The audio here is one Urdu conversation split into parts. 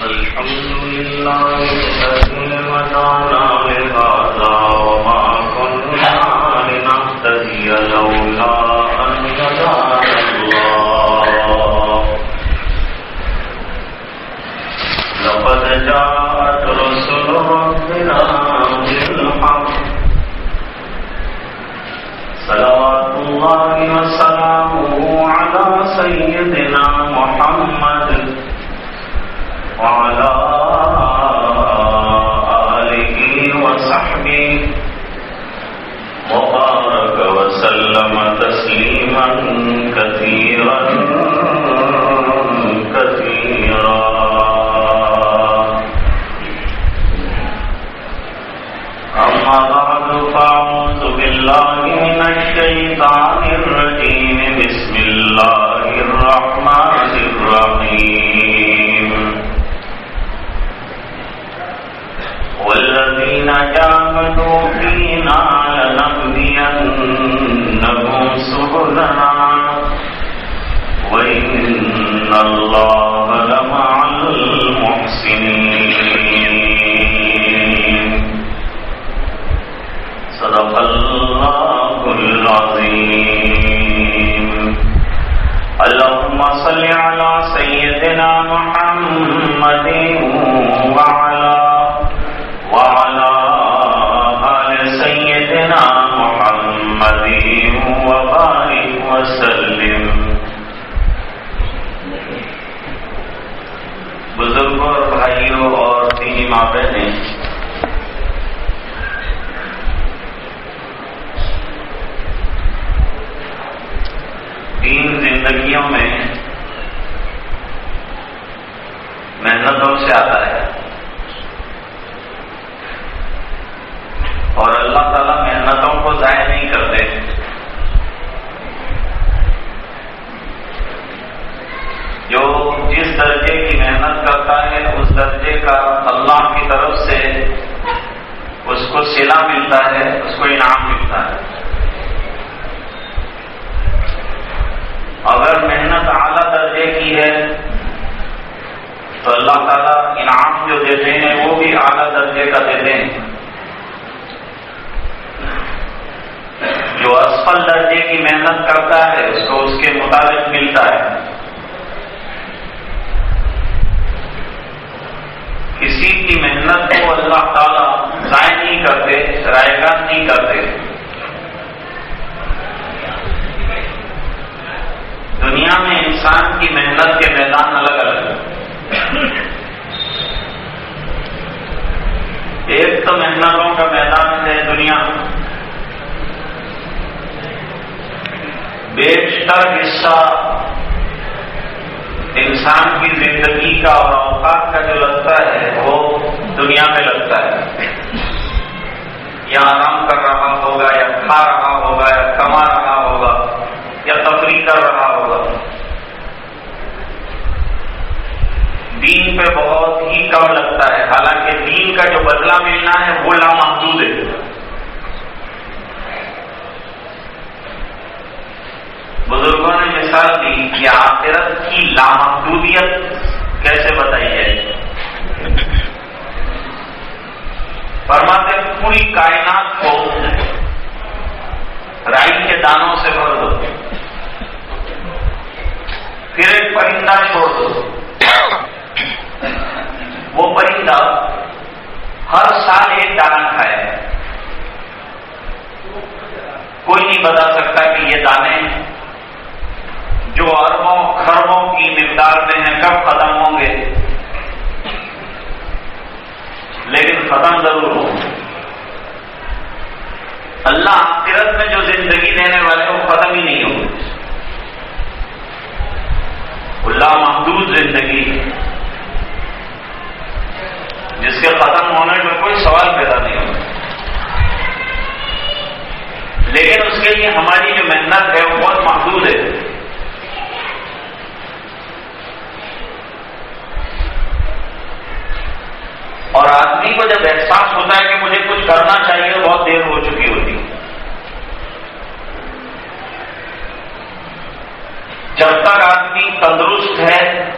الحمد لله الذي هدانا لهذا وما كنا لنهتدي لولا أن هدانا الله لقد جاءت رسل ربنا بالحق صلوات الله وسلامه على سيدنا الشيطان الرجيم. بسم الله الرحمن الرحيم. والذين جاهدوا فينا لنهدينهم سبلنا. وإن الله سيدنا محمد وعلى وعلى آل سيدنا محمد وبارك وسلم. بزرگوں اور بھائیوں اور دینی ماں بہنیں، تین زندگیوں میں محنتوں سے آتا ہے۔ اور اللہ تعالیٰ محنتوں کو ضائع نہیں کرتے۔ جو جس درجے کی محنت کرتا ہے، اس درجے کا اللہ کی طرف سے اس کو سلا ملتا ہے، اس کو انعام ملتا ہے۔ اگر محنت اعلیٰ درجے کی ہے تو اللہ تعالیٰ انعام جو دیتے ہیں وہ بھی اعلیٰ درجے کا دیتے ہیں۔ جو اسفل درجے کی محنت کرتا ہے، اس کو اس کے مطابق ملتا ہے۔ کسی کی محنت کو اللہ تعالیٰ ضائع نہیں کرتے رائے گا نہیں کرتے۔ دنیا میں انسان کی محنت کے میدان الگ الگ ہیں۔ ایک تو محنتوں کا میدان ہے دنیا۔ بیشتر حصہ انسان کی زندگی کا اور اوقات کا جو لگتا ہے، وہ دنیا میں لگتا ہے۔ یا آرام کر رہا ہوگا، یا کھا رہا ہوگا، یا کما رہا ہوگا، یا تفریح کر رہا ہوگا۔ دین پہ بہت ہی کم لگتا ہے۔ حالانکہ دین کا جو بدلہ ملنا ہے وہ لامحدود ہے۔ بزرگوں نے مثال دی کہ آخرت کی لامحدودیت کیسے بتائی جائے۔ فرماتے پوری کائنات کو رائی کے دانوں سے بھر دو۔ پھر ایک پرندہ چھوڑ دو۔ وہ پرندہ ہر سال ایک دانا کھائے۔ کوئی نہیں بتا سکتا کہ یہ دانے جو اربوں خربوں کی مقدار میں ہیں، کب ختم ہوں گے؟ لیکن ختم ضرور ہوں۔ گے اللہ آخرت میں جو زندگی دینے والے وہ ختم ہی نہیں ہوں۔ گے اللہ محدود زندگی جس کے ختم ہونے کا کوئی سوال پیدا نہیں ہوگا لیکن اس کے لیے ہماری جو محنت ہے وہ بہت محدود ہے۔ اور آدمی کو جب احساس ہوتا ہے کہ مجھے کچھ کرنا چاہیے، بہت دیر ہو چکی ہوتی۔ جب تک آدمی تندرست ہے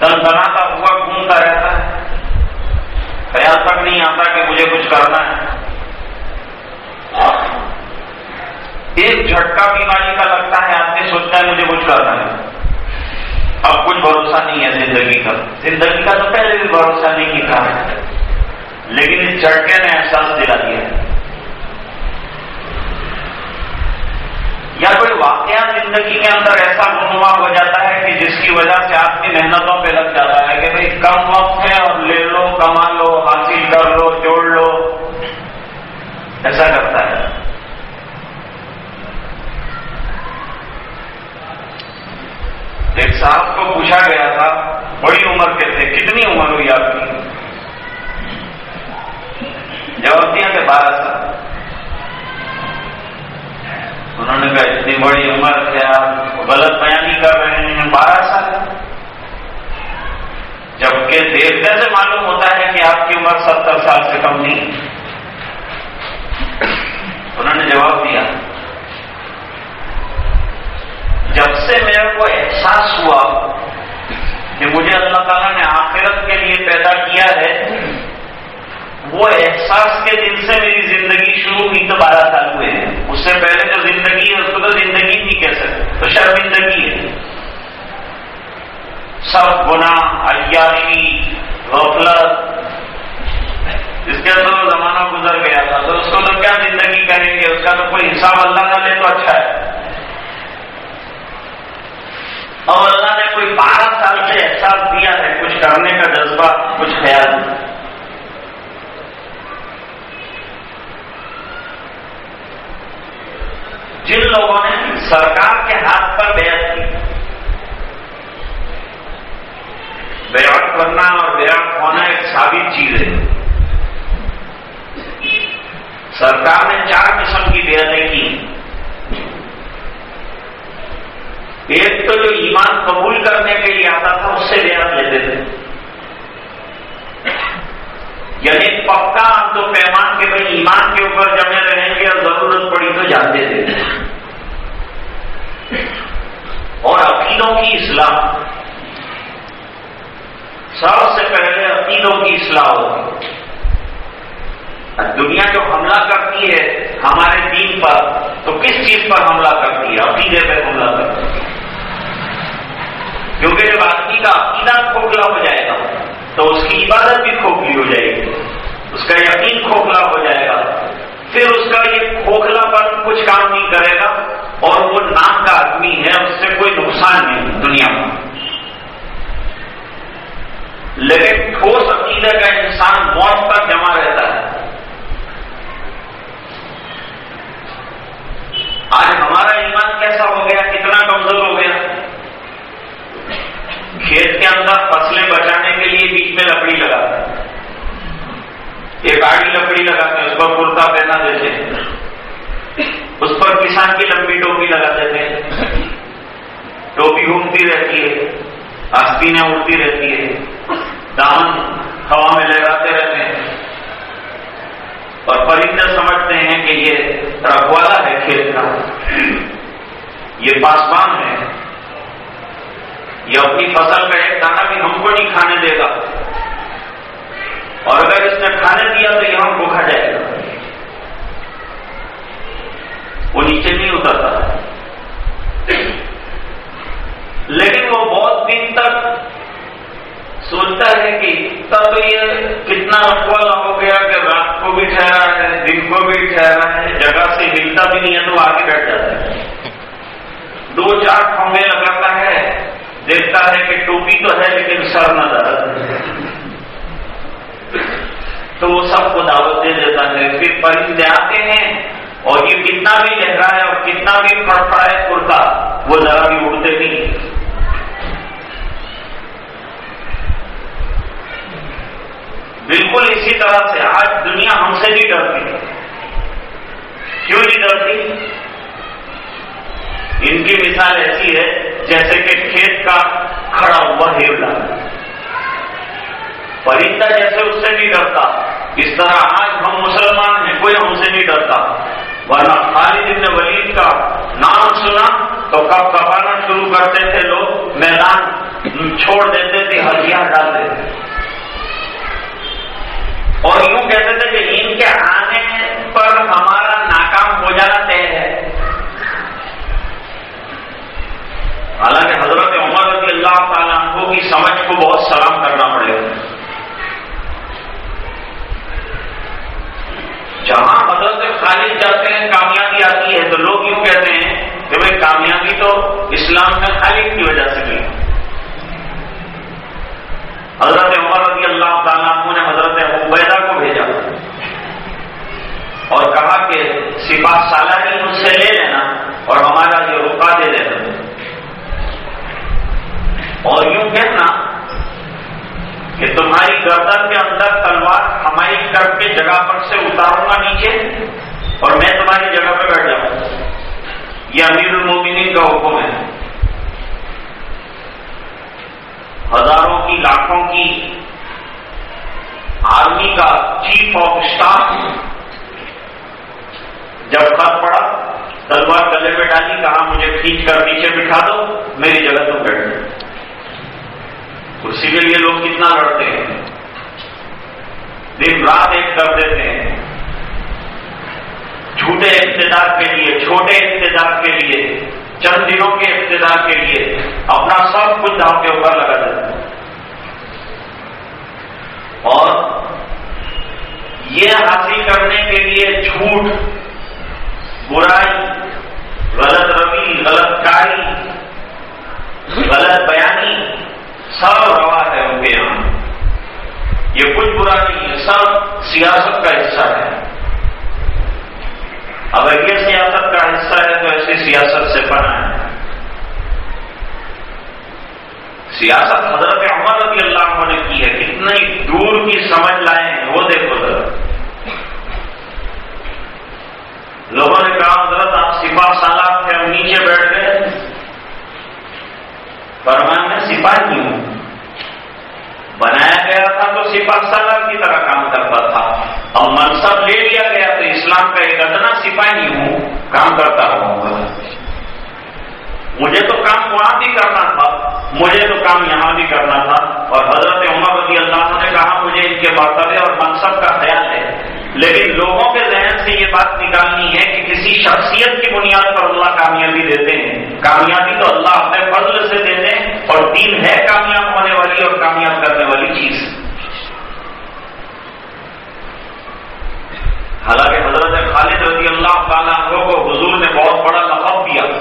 دن بناتا ہوا گھومتا رہتا ہے۔ خیال تک نہیں آتا کہ مجھے کچھ کرنا ہے۔ ایک جھٹکا بیماری کا لگتا ہے، آدمی سوچتا ہے مجھے کچھ کرنا ہے۔ اب کچھ بھروسہ نہیں ہے زندگی کا۔ زندگی کا تو پہلے بھی بھروسہ نہیں کیا لیکن اس جھٹکے نے احساس دلا دیا۔ یا کوئی واقعہ زندگی کے اندر ایسا رونما ہو جاتا ہے کہ جس کی وجہ سے آدمی محنتوں پہ لگ جاتا ہے کہ بھائی کم وقت ہے اور لے لو، کما لو، حاصل کر لو، جوڑ لو۔ ایسا کرتا ہے۔ ایک صاحب کو پوچھا گیا تھا، بڑی عمر کے تھے، کتنی عمر ہوئی آپ کی؟ جواب دیا کہ بارہ سال۔ انہوں نے کہا، اتنی بڑی عمر ہے آپ غلط بیانی کر رہے ہیں بارہ سال جبکہ دیکھنے سے معلوم ہوتا ہے کہ آپ کی عمر ستر سال سے کم نہیں۔ انہوں نے جواب دیا، جب سے میرے کو احساس ہوا کہ مجھے اللہ تعالیٰ نے آخرت کے لیے پیدا کیا ہے وہ احساس کے دن سے میری زندگی شروع ہوئی تو بارہ سال ہوئے ہیں۔ اس سے پہلے جو زندگی ہے، اس کو تو زندگی نہیں کہہ سکتے۔ تو شرمندگی ہے۔ سب گنا عیاشی، غفلت، اس کے اندر تو زمانہ گزر گیا تھا۔ تو اس کو تو کیا زندگی کریں گے؟ اس کا تو کوئی حساب اللہ نہ لے تو اچھا ہے۔ اور اللہ نے کوئی بارہ سال سے احساس دیا ہے، کچھ کرنے کا جذبہ، کچھ خیال۔ جن لوگوں نے سرکار کے ہاتھ پر بیعت کی۔ بیعت کرنا اور بیعت ہونا ایک ثابت چیز ہے۔ سرکار نے چار قسم کی بیعتیں کی۔ ایک تو جو ایمان قبول کرنے کے لیے آتا تھا، اس سے بیعت لیتے تھے۔ یعنی پکا ہم تو پیمان کے بھائی ایمان کے اوپر جمے رہیں گے اور ضرورت پڑی تو جانتے تھے۔ اور عقیدوں کی اصلاح۔ سب سے پہلے عقیدوں کی اصلاح ہوتی دنیا جو حملہ کرتی ہے ہمارے دین پر، تو کس چیز پر حملہ کرتی ہے؟ عقیدے پہ حملہ کرتی ہے۔ کیونکہ جب آدمی کا عقیدہ کھوکھلا ہو جائے گا تو اس کی عبادت بھی کھوکھلی ہو جائے گی۔ اس کا یقین کھوکھلا ہو جائے گا۔ پھر اس کا یہ کھوکھلا پر کچھ کام نہیں کرے گا اور وہ نام کا آدمی ہے، اس سے کوئی نقصان نہیں دنیا میں۔ لیکن ٹھوس عقیدے کا انسان موت پر جمع رہتا ہے۔ آج ہمارا ایمان کیسا ہو گیا؟ کتنا کمزور ہو گیا؟ کھیت کے اندر فصلیں بچانے کے لیے بیچ میں لکڑی لگاتا ہے۔ ایک آڑی لکڑی لگاتے ہیں، اس پر کرتا پہنا دیتے ہیں۔ اس پر کسان کی لمبی ٹوپی لگا دیتے ہیں۔ ٹوپی گھومتی رہتی ہے، آستینیں اڑتی رہتی ہے۔ دامن ہوا میں لہراتے رہتے ہیں۔ اور پرندے سمجھتے ہیں کہ یہ رکھوالا ہے کھیت کا۔ یہ پاسبان ہے۔ یہ اپنی فصل کا ایک دانہ بھی ہم کو نہیں کھانا ہزاروں کی لاکھوں کی آرمی کا چیف آف اسٹاف جب خط پڑا، تلوار گلے پہ ڈالی، کہا، مجھے کھینچ کر پیچھے بٹھا دو، میری جگہ تو بیٹھ کرسی کے لیے لوگ کتنا لڑتے ہیں۔ دن رات ایک کر دیتے ہیں۔ جھوٹے اقتدار کے لیے، چھوٹے اقتدار کے لیے۔ چند دنوں کے اقتدار کے لیے اپنا سب کچھ داؤ کے اوپر لگا دیتے ہیں۔ اور یہ حاصل کرنے کے لیے جھوٹ، برائی، غلط روی، غلط کاری، غلط بیانی سب روا ہے ان کے یہاں۔ یہ کچھ برا نہیں ہے سب سیاست کا حصہ ہے۔ اگر یہ سیاست کا حصہ ہے تو ایسی سیاست سے بنا ہے۔ سیاست حضرت عمر رضی اللہ عنہ نے کی ہے، کتنی دور کی سمجھ لائے ہیں، وہ دیکھو ذرا۔ لوگوں نے کہا، حضرت آپ سپاہ سالار تھے، ہم نیچے بیٹھ گئے۔ فرمایا، میں سپاہی ہوں۔ بنایا گیا تھا تو سپاہ سالار کی طرح کام کرتا تھا۔ اور منصب لے لیا گیا تو اسلام کا ایک ادنا سپاہی ہوں، کام کرتا رہوں گا مجھے تو کام وہاں بھی کرنا تھا، مجھے تو کام یہاں بھی کرنا تھا۔ اور حضرت عمر رضی اللہ عنہ نے کہا، مجھے ان کے مرتبے اور منصب کا خیال ہے۔ لیکن لوگوں کے ذہن سے یہ بات نکالنی ہے کہ کسی شخصیت کی بنیاد پر اللہ کامیابی دیتے ہیں۔ کامیابی تو اللہ اپنے فضل سے دیتے ہیں اور دین ہے کامیاب ہونے والی اور کامیاب کرنے والی چیز۔ حالانکہ حضرت خالد رضی اللہ تعالیٰ عنہ کو حضور نے بہت بڑا لقب دیا۔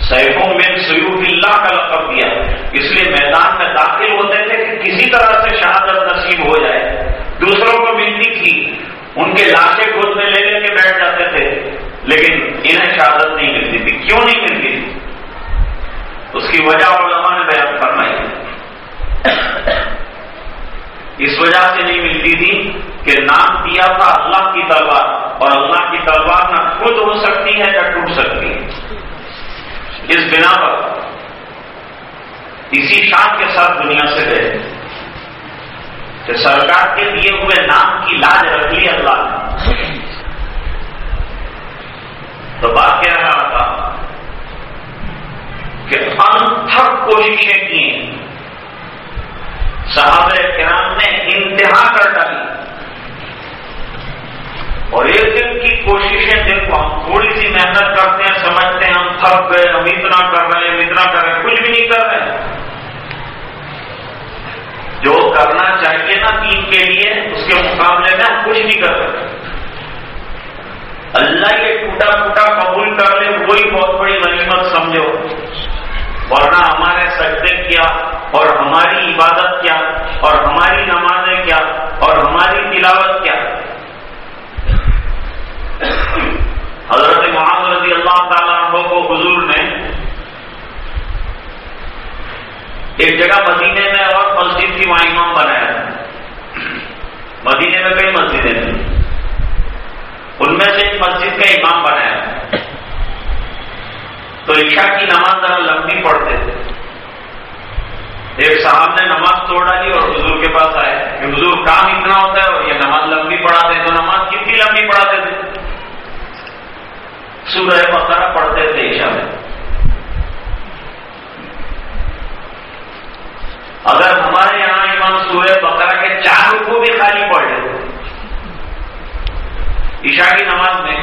سیفوں میں سیوف اللہ کا لقب دیا۔ اس لیے میدان میں داخل ہوتے تھے کہ کسی طرح سے شہادت نصیب ہو جائے۔ دوسروں کو ملتی تھی۔ ان کے لاشیں خود میں لے لے کے بیٹھ جاتے تھے، لیکن انہیں شہادت نہیں ملتی تھی۔ کیوں نہیں ملتی تھی؟ اس کی وجہ علماء نے بیان فرمائی۔ اس وجہ سے نہیں ملتی تھی کہ نام دیا تھا اللہ کی تلوار، اور اللہ کی تلوار نہ خود ہو سکتی ہے نہ ٹوٹ سکتی ہے۔ اس بنا پر اسی شان کے ساتھ دنیا سے گئے۔ کہ سرکار کے دیے ہوئے نام کی لاج رکھ لی اللہ نے۔ تو بات کہہ رہا تھا؟ کہ انتھک کوششیں کی صحابہ کرام نے انتہا کر ڈالی۔ اور ایک دن کی کوششیں دیکھو، ہم تھوڑی سی محنت کرتے ہیں، سمجھتے ہیں ہم تھک گئے، ہم اتنا کر رہے ہیں، اتنا کر رہے ہیں، کچھ بھی نہیں کر رہے۔ ہیں جو کرنا چاہیے نا دین کے لیے، اس کے مقابلے میں ہم کچھ نہیں کر رہے اللہ یہ ٹوٹا ٹوٹا قبول کر لے، وہی بہت بڑی غنیمت سمجھو۔ ورنہ ہمارے سجدے کیا، اور ہماری عبادت کیا، اور ہماری نمازیں کیا، اور ہماری تلاوت کیا۔ حضرت محمد رضی اللہ تعالیٰ عنہ کو حضور نے ایک جگہ مدینے میں اور مسجد کی وہاں امام بنایا مدینے میں کئی مسجدیں تھیں۔ ان میں سے ایک مسجد کا امام بنایا تو عشاء کی نماز ذرا لمبی پڑھتے تھے۔ ایک صاحب نے نماز توڑ ڈالی اور حضور کے پاس آئے۔ کہ حضور، کام اتنا ہوتا ہے اور یہ نماز لمبی پڑھاتے ہیں، تو نماز کتنی لمبی پڑھاتے تھے؟ سورہ بقرہ پڑھتے تھے عشاء میں۔ اگر ہمارے یہاں امام سورہ بقرہ کے چار رکو بھی خالی پڑ جائے عشاء کی نماز میں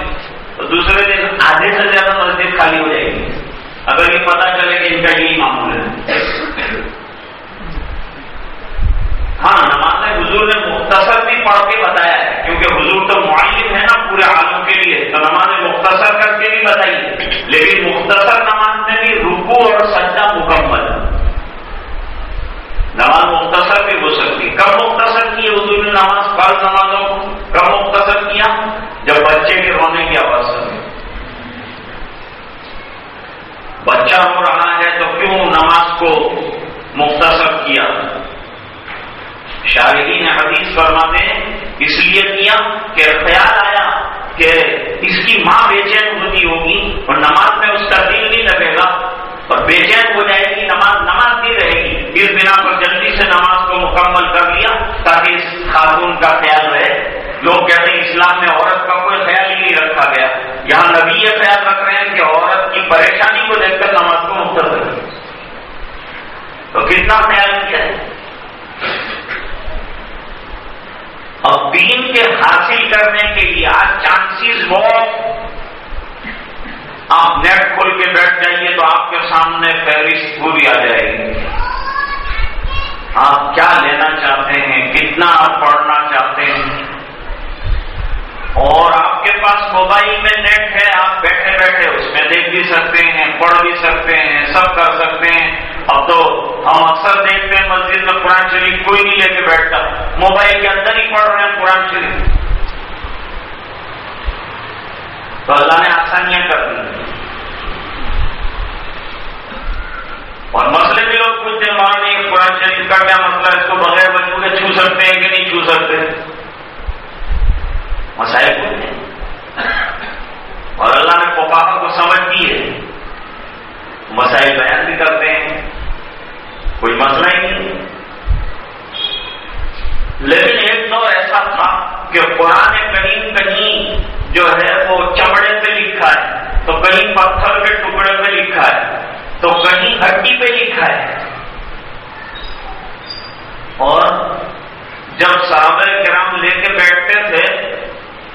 تو دوسرے دن آدھے سے زیادہ مسجد خالی ہو جائے گی۔ اگر یہ پتا چلے کہ ان کا یہی معمول ہے۔ ہاں نماز میں حضور نے مختصر بھی پڑھ کے بتایا ہے، کیونکہ حضور تو معلم ہے نا پورے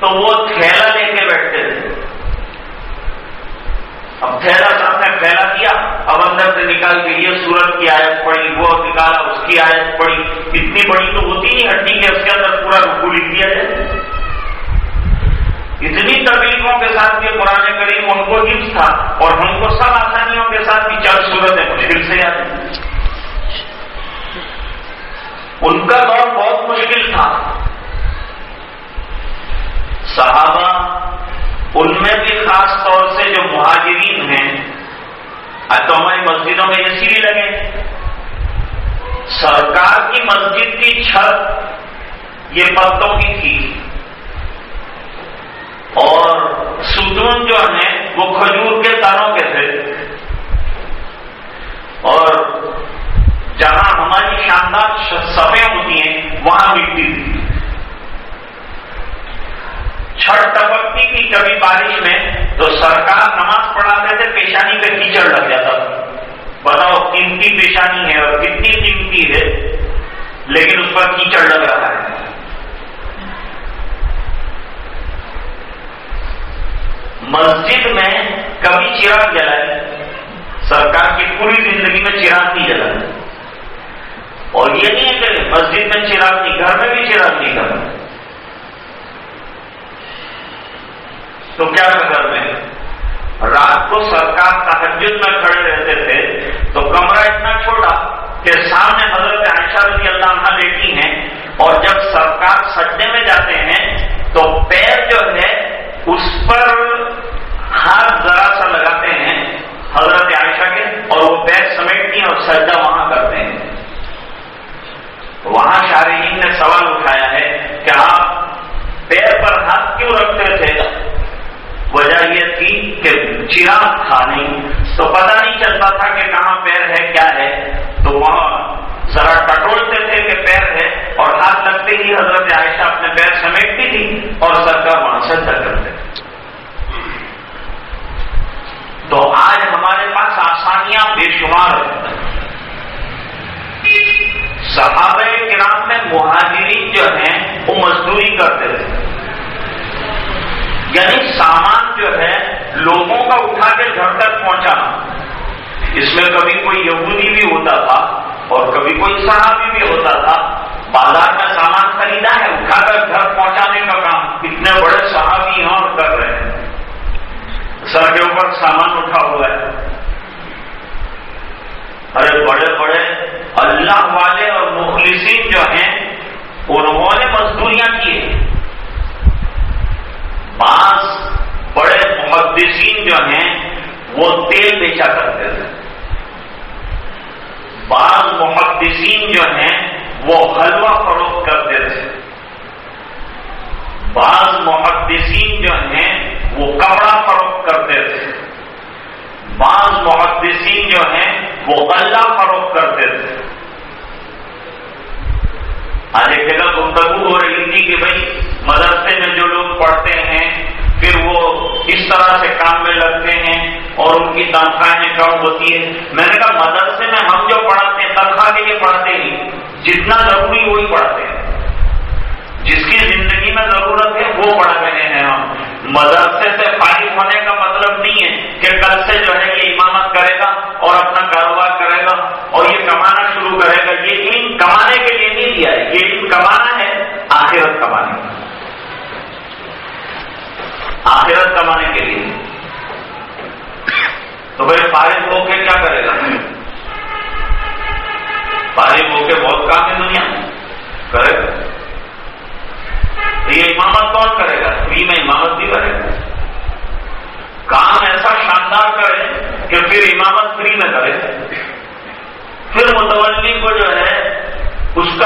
تو وہ تھیلا لے کے بیٹھتے تھے۔ اب تھیلا صاحب نے پھیلا کیا، اب اندر سے نکال کے یہ سورت کی آیت پڑی وہ نکالا، اس کی آیت پڑی اتنی بڑی تو ہوتی نہیں، ہڈی کہ اس کے اندر پورا رکو لکھ دیا جائے۔ اتنی تکلیفوں کے ساتھ یہ قرآن کریم ان کو حفظ تھا اور ہم کو سب آسانیوں کے ساتھ بھی چند صورتیں مشکل سے یاد ان کا دور بہت مشکل تھا۔ صحابہ ان میں بھی خاص طور سے جو مہاجرین ہیں آج تو ہماری مسجدوں میں اے سی بھی لگے۔ سرکار کی مسجد کی چھت یہ پتوں کی تھی۔ اور ستون جو ہیں، وہ کھجور کے تاروں کے تھے۔ اور جہاں ہماری شاندار سفے ہوتی ہیں، وہاں مٹی تھی۔ چھٹ ٹپکتی تھی کبھی بارش میں تو سرکار نماز پڑھاتے تھے، پیشانی پہ کیچڑ لگ جاتا تھا۔ بتاؤ، قیمتی پیشانی ہے اور کتنی قیمتی ہے؟ لیکن اس پر کیچڑ لگ رہا ہے۔ مسجد میں کبھی چراغ جلائے سرکار کی پوری زندگی میں چراغ نہیں جلائی۔ اور یہ نہیں ہے کہ مسجد میں چراغ نہیں، گھر میں بھی چراغ نہیں کرنا تو کیا گھر میں؟ رات کو سرکار تحجد میں کھڑے رہتے تھے، تو کمرہ اتنا چھوٹا کہ سامنے حضرت عائشہ رضی اللہ عنہ لیٹی ہیں اور جب سرکار سجدے میں جاتے ہیں، تو پیر جو ہے، اس پر ہاتھ ذرا سا لگاتے ہیں حضرت عائشہ کے اور وہ پیر سمیٹتی ہیں اور سجدہ وہاں کرتے ہیں۔ وہاں شارحین نے سوال اٹھایا ہے کہ آپ پیر پر ہاتھ کیوں رکھتے تھے؟ وجہ یہ تھی کہ چراغ تھا نہیں۔ تو پتہ نہیں چلتا تھا کہ کہاں پیر ہے، کیا ہے۔ تو وہاں ذرا ٹٹولتے تھے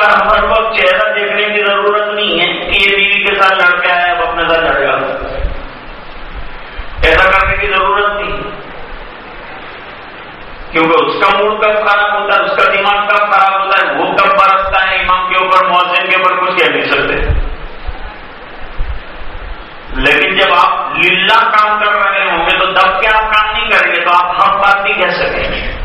کا ہر وقت چہرہ دیکھنے کی ضرورت نہیں ہے کہ یہ بیوی کے ساتھ لڑکا ہے اب اپنے ساتھ لڑے گا۔ ایسا کرنے کی ضرورت نہیں۔ کیونکہ اس کا موڈ کب خراب ہوتا ہے، اس کا دماغ کب خراب ہوتا ہے، وہ کب برستا ہے، امام کے اوپر موزن کے اوپر، کچھ کہہ نہیں سکتے۔ لیکن جب آپ للہ کام کر رہے ہوں گے تو دب کے آپ کام نہیں کریں گے، تو آپ ہم بات نہیں کہہ سکیں گے۔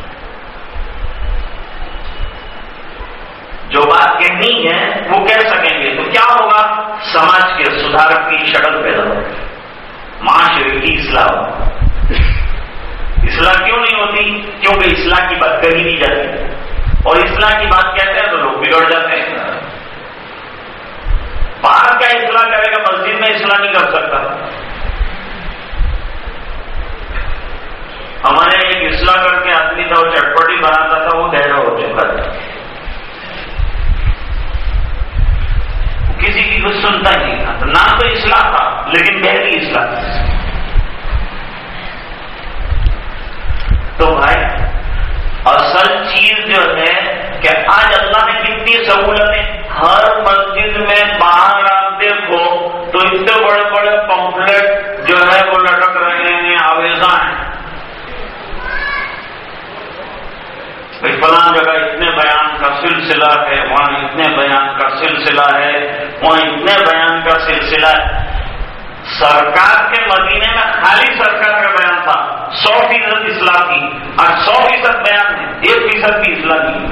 جو بات کہنی ہے، وہ کہہ سکیں گے۔ تو کیا ہوگا؟ سماج کے سدھار کی شکل پیدا ہو معاشرے کی اصلاح ہو اصلاح کیوں نہیں ہوتی؟ کیونکہ اصلاح کی بات کہی نہیں جاتی۔ اور اصلاح کی بات کہتے ہیں تو لوگ بگڑ جاتے ہیں۔ باہر کیا اصلاح کرے گا؟ مسجد میں اصلاح نہیں کر سکتا۔ ہمارے ایک اصلاح کر کے آدمی تھا، وہ چٹپٹی بناتا تھا، وہ گہرا ہو چکا تھا کسی کی کچھ سنتا ہی نہیں تھا۔ نہ تو اصلاح تھا، لیکن گہری اصلاح تو بھائی، اصل چیز جو ہے کہ آج اللہ نے کتنی سہولتیں ہر مسجد میں باہر آپ دیکھو تو اتنے بڑے بڑے پمفلٹ جو ہے وہ لٹک رہے ہیں، آویزاں ہیں۔ فلاں جگہ اتنے بیان کا سلسلہ ہے، وہاں اتنے بیان کا سلسلہ ہے، وہاں اتنے بیان کا سلسلہ ہے۔ سرکار کے مدینے میں خالی سرکار کا بیان تھا، سو فیصد اصلاح کی، اور سو فیصد بیان ہے، ایک فیصد کی اصلاح کی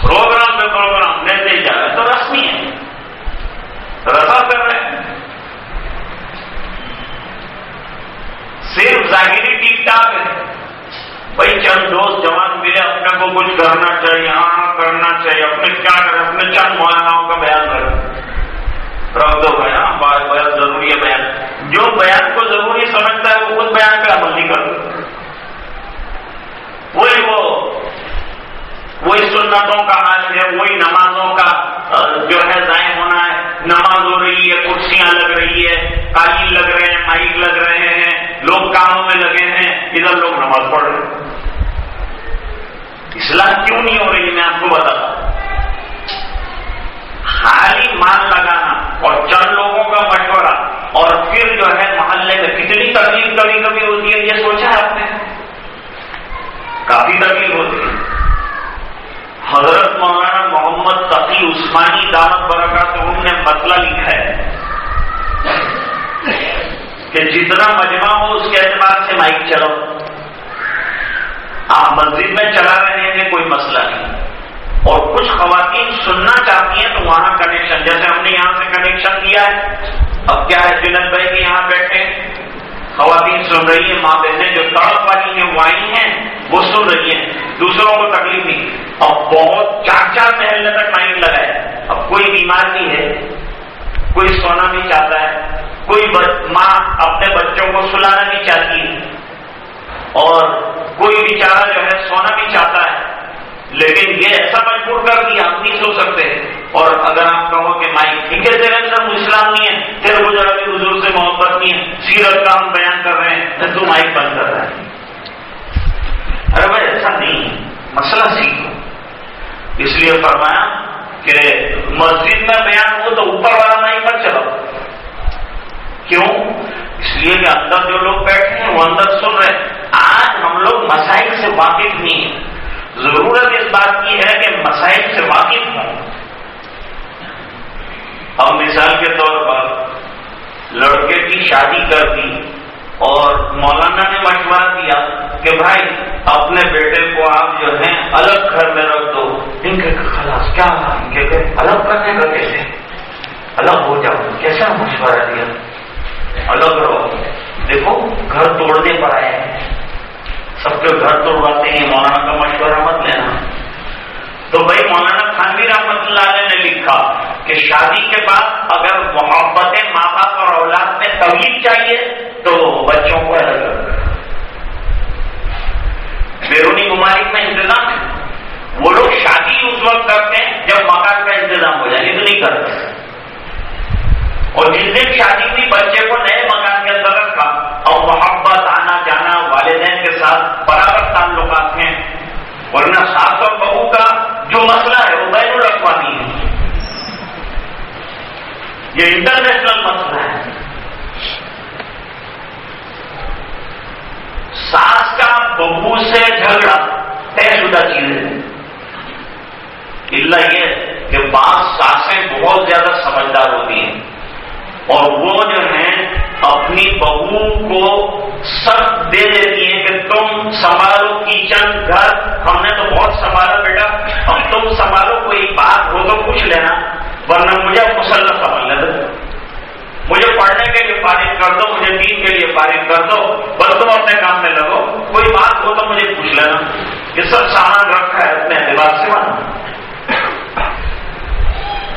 پروگرام میں پروگرام لیتے جا رہے تو رسمی ہے۔ رسا کر رہے ہیں۔ صرف ظاہری ٹھیک ٹاک ہے۔ بھائی چند دوست جوان ملے، اپنے کو کچھ کرنا چاہیے ہاں کرنا چاہیے، اپنے کیا کریں، اپنے چند معائناؤں کا بیان کریں۔ رکھ دو بھائی ہاں بہت ضروری ہے بیان۔ جو بیان کو ضروری سمجھتا ہے، وہ خود بیان کا عمل نہیں کرتا۔ وہی وہ، وہی سنتوں کا حال ہے، وہی نمازوں کا جو ہے، ضائع ہونا ہے۔ نماز ہو رہی ہے، کرسیاں لگ رہی ہے قالین لگ رہے ہیں مائک لگ رہے ہیں، لوگ کاموں میں لگے ہیں، ادھر لوگ نماز پڑھ رہے ہیں۔ اسلام کیوں نہیں ہو رہی میں آپ کو بتاتا خالی مان لگانا اور چند لوگوں کا مشورہ اور پھر جو ہے محلے میں کتنی تکلیف کبھی کبھی ہوتی ہے یہ سوچا ہے آپ نے؟ کافی تکلیف ہوتی ہے۔ حضرت مولانا محمد تقی عثمانی دعوت برکات نے مسئلہ لکھا ہے کہ جتنا مجمع ہو اس کے اعتبار سے مائک چلاؤ۔ آپ مسجد میں چلا رہے ہیں، کوئی مسئلہ نہیں۔ اور کچھ خواتین سننا چاہتی ہیں تو وہاں کنیکشن جیسے ہم نے یہاں سے کنیکشن دیا ہے۔ اب کیا ہے، جنت بھائی کے یہاں بیٹھے خواتین سن رہی ہیں، ماں بہنیں جو تڑپ والی ہیں، وہ آئی ہیں، وہ سن رہی ہیں۔ دوسروں کو تکلیف نہیں۔ اور بہت چار چار محلے تک مائنڈ لگا ہے۔ اب کوئی بیمار نہیں ہے۔ کوئی سونا بھی چاہتا ہے۔ کوئی ماں اپنے بچوں کو سلانا بھی چاہتی۔ ہے اور کوئی بیچارہ جو ہے سونا بھی چاہتا ہے، لیکن یہ ایسا مجبور کر دیا ہم نہیں سو سکتے۔ اور اگر آپ کہو کہ مائی ٹھیک ہے، تیرے اندر اسلام نہیں ہے، تیرے کو ذرا بھی حضور سے محبت نہیں ہے، سیرت کا ہم بیان کر رہے ہیں تو مائک بند کر رہا ہے۔ ارے بھائی، ایسا نہیں مسئلہ سیکھو۔ اس لیے فرمایا کہ مسجد میں بیان ہو تو اوپر والا مائک پر چلو کیوں؟ اس لیے کہ اندر جو لوگ بیٹھے ہیں وہ اندر سن رہے ہیں۔ آج ہم لوگ مسائل سے واقف نہیں ہیں۔ ضرورت اس بات کی ہے کہ مسائل سے واقف ہوں۔ اب مثال کے طور پر لڑکے کی شادی کر دی اور مولانا نے مشورہ دیا کہ بھائی، اپنے بیٹے کو آپ جو ہیں، الگ گھر میں رکھ دو۔ ان کے خلاص کیا ان کے الگ کرنے کا کیسے؟ الگ ہو جاؤ۔ کیسا مشورہ دیا؟ الگ رہو۔ دیکھو، گھر توڑنے پر آئے ہیں۔ سب کے گھر توڑواتے ہیں۔ مولانا کا مشورہ مت لینا۔ تو بھائی، مولانا خانوی رحمت اللہ علیہ نے لکھا کہ شادی کے بعد اگر محبت ماں باپ اور اولاد میں طویل چاہیے تو بچوں کو الگ رکھ بیرونی ممالک میں انتظام ہے۔ وہ لوگ شادی اس وقت کرتے ہیں جب مکان کا انتظام ہو جائے۔ تو نہیں کرتے۔ اور جس دن شادی ہوئی بچے کو نئے مکان کے اندر رکھا اور محبت، آنا جانا، والدین کے ساتھ برابر تعلقات ہیں۔ ورنہ ساس اور بہو کا جو مسئلہ ہے وہ بین الاقوامی ہے۔ یہ انٹرنیشنل مسئلہ ہے۔ ساس کا بہو سے جھگڑا طے شدہ چیز ہے۔ اللہ یہ کہ بعض ساسیں بہت زیادہ سمجھدار ہوتی ہیں۔ اور وہ جو ہیں اپنی بہو کو سب دے دیتی ہیں کہ تم سنبھالو کچن گھر۔ ہم نے تو بہت سنبھالا بیٹا۔ اب تم سنبھالو، کوئی بات ہو تو پوچھ لینا، ورنہ مجھے مسلح سنبھالنے دو۔ مجھے پڑھنے کے لیے فارغ کر دو، مجھے دین کے لیے فارغ کر دو۔ بس تم اپنے کام میں لگو۔ کوئی بات ہو تو مجھے پوچھ لینا۔ یہ سب سامان رکھا ہے، اپنے اعتبار سے۔ مانا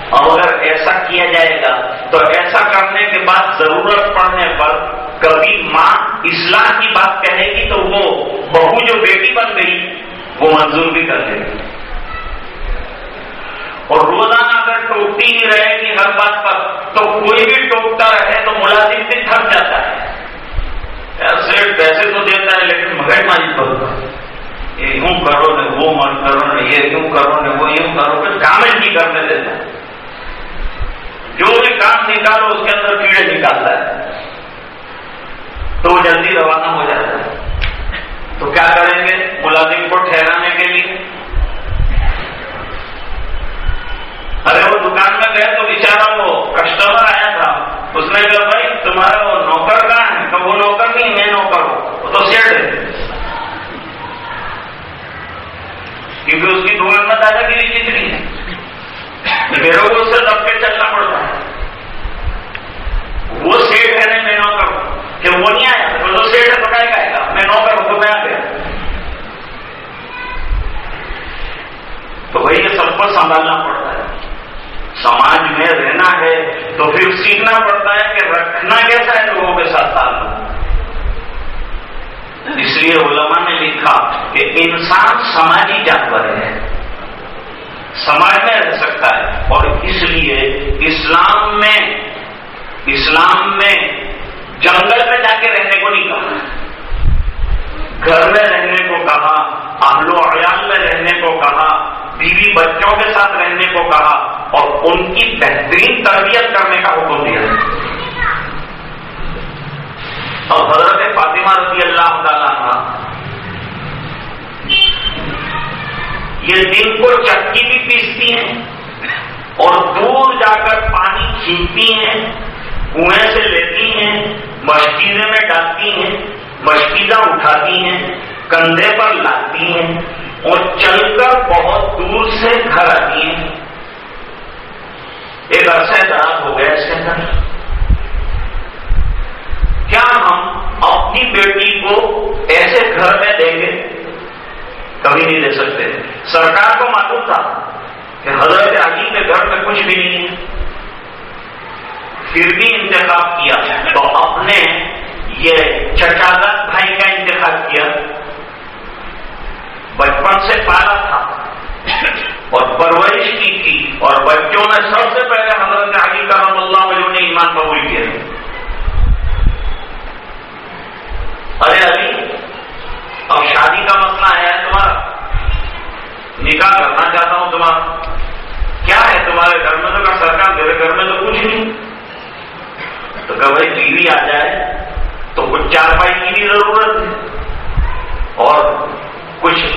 اور اگر ایسا کیا جائے گا تو ایسا کرنے کے بعد ضرورت پڑنے پر کبھی ماں اسلام کی بات کہے گی تو وہ بہو جو بیٹی بن گئی، وہ منظور بھی کر دے گی۔ اور روزانہ اگر ٹوکتی ہی رہے گی ہر بات پر، تو کوئی بھی ٹوکتا رہے تو ملازم بھی تھک جاتا ہے۔ ایسے پیسے تو دیتا ہے، لیکن مگر مالی جی پر یہ یوں کرو نہ وہ من کرو نہ یہ یوں کرو نہ وہ یوں کرو پھر کامل کی کرنے دیتا ہے۔ جو بھی کام نکالو، اس کے اندر کیڑے نکالتا ہے۔ تو وہ جلدی روانہ ہو جاتا ہے۔ تو کیا کریں گے؟ ملازم کو ٹھہرانے کے لیے۔ ارے وہ دکان میں گئے تو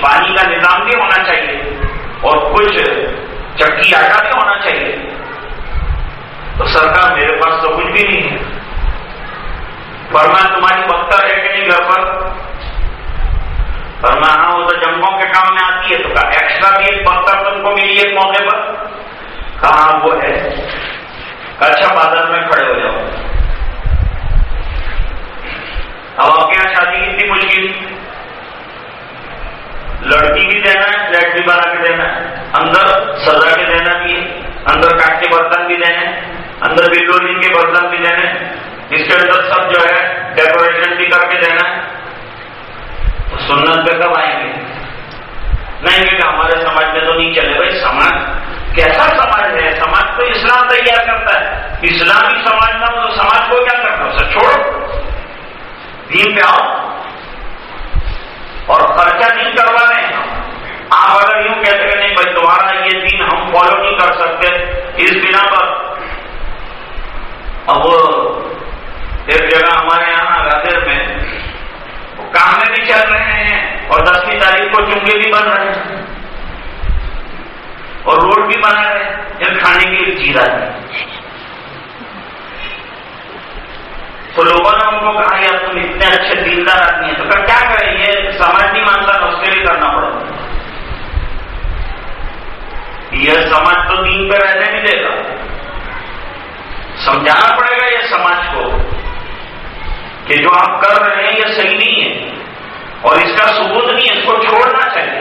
پانی کا نظام بھی ہونا چاہیے اور کچھ چکی آٹا بھی ہونا چاہیے۔ تو سرکار میرے پاس تو کچھ بھی نہیں ہے۔ پر تمہاری بختر ہے کہ نہیں گھر پر؟ پر میں ہاں وہ تو جنگوں کے کام میں آتی ہے۔ تو کہا ایکسٹرا بھی ایک بختر تم کو ملی ایک موقع پر؟ کہاں وہ ہے۔ اچھا بازار میں کھڑے ہو جاؤ۔ اب آپ کے یہاں شادی کتنی مشکل؟ لڑکی بھی دینا ہے فلیٹ بھی بنا کے دینا ہے۔ اندر سزا کے دینا بھی ہے، اندر کاٹ کے برتن بھی دینے اندر بلڈوزنگ کے برتن بھی دینے اس کے اندر سب جو ہے ڈیکوریشن بھی کر کے دینا ہے۔ تو سنت پہ کب آئیں گے؟ نہیں کہ ہمارے سماج میں تو نہیں چلے بھائی، سماج کیسا سماج ہے؟ سماج تو اسلام تیار کرتا ہے۔ اسلامی سماج نہ تو سماج کو کیا کرتا ہے؟ اسے چھوڑو۔ دین پہ آؤ۔ اور خرچہ نہیں کروا رہے آپ اگر یوں کہتے کہ نہیں بھائی تمہارا یہ دین ہم فالو نہیں کر سکتے، اس بنا پر۔ اب ایک جگہ ہمارے یہاں رادر میں کام میں بھی چل رہے ہیں اور دسویں تاریخ کو چونگے بھی بن رہے ہیں۔ اور روڈ بھی بنا رہے ہیں کھانے کی ایک چیز آتی تو لوگوں نے ان کو کہا یار تم اتنے اچھے دیندار آدمی ہیں۔ تو کیا کریں؟ یہ سمجھ نہیں مانتا اس کے لیے کرنا پڑے گا۔ یہ سماج تو دین پہ رہنے نہیں دے گا۔ سمجھانا پڑے گا یہ سماج کو کہ جو آپ کر رہے ہیں یہ صحیح نہیں ہے اور اس کا ثبوت نہیں ہے، اس کو چھوڑنا چاہیے۔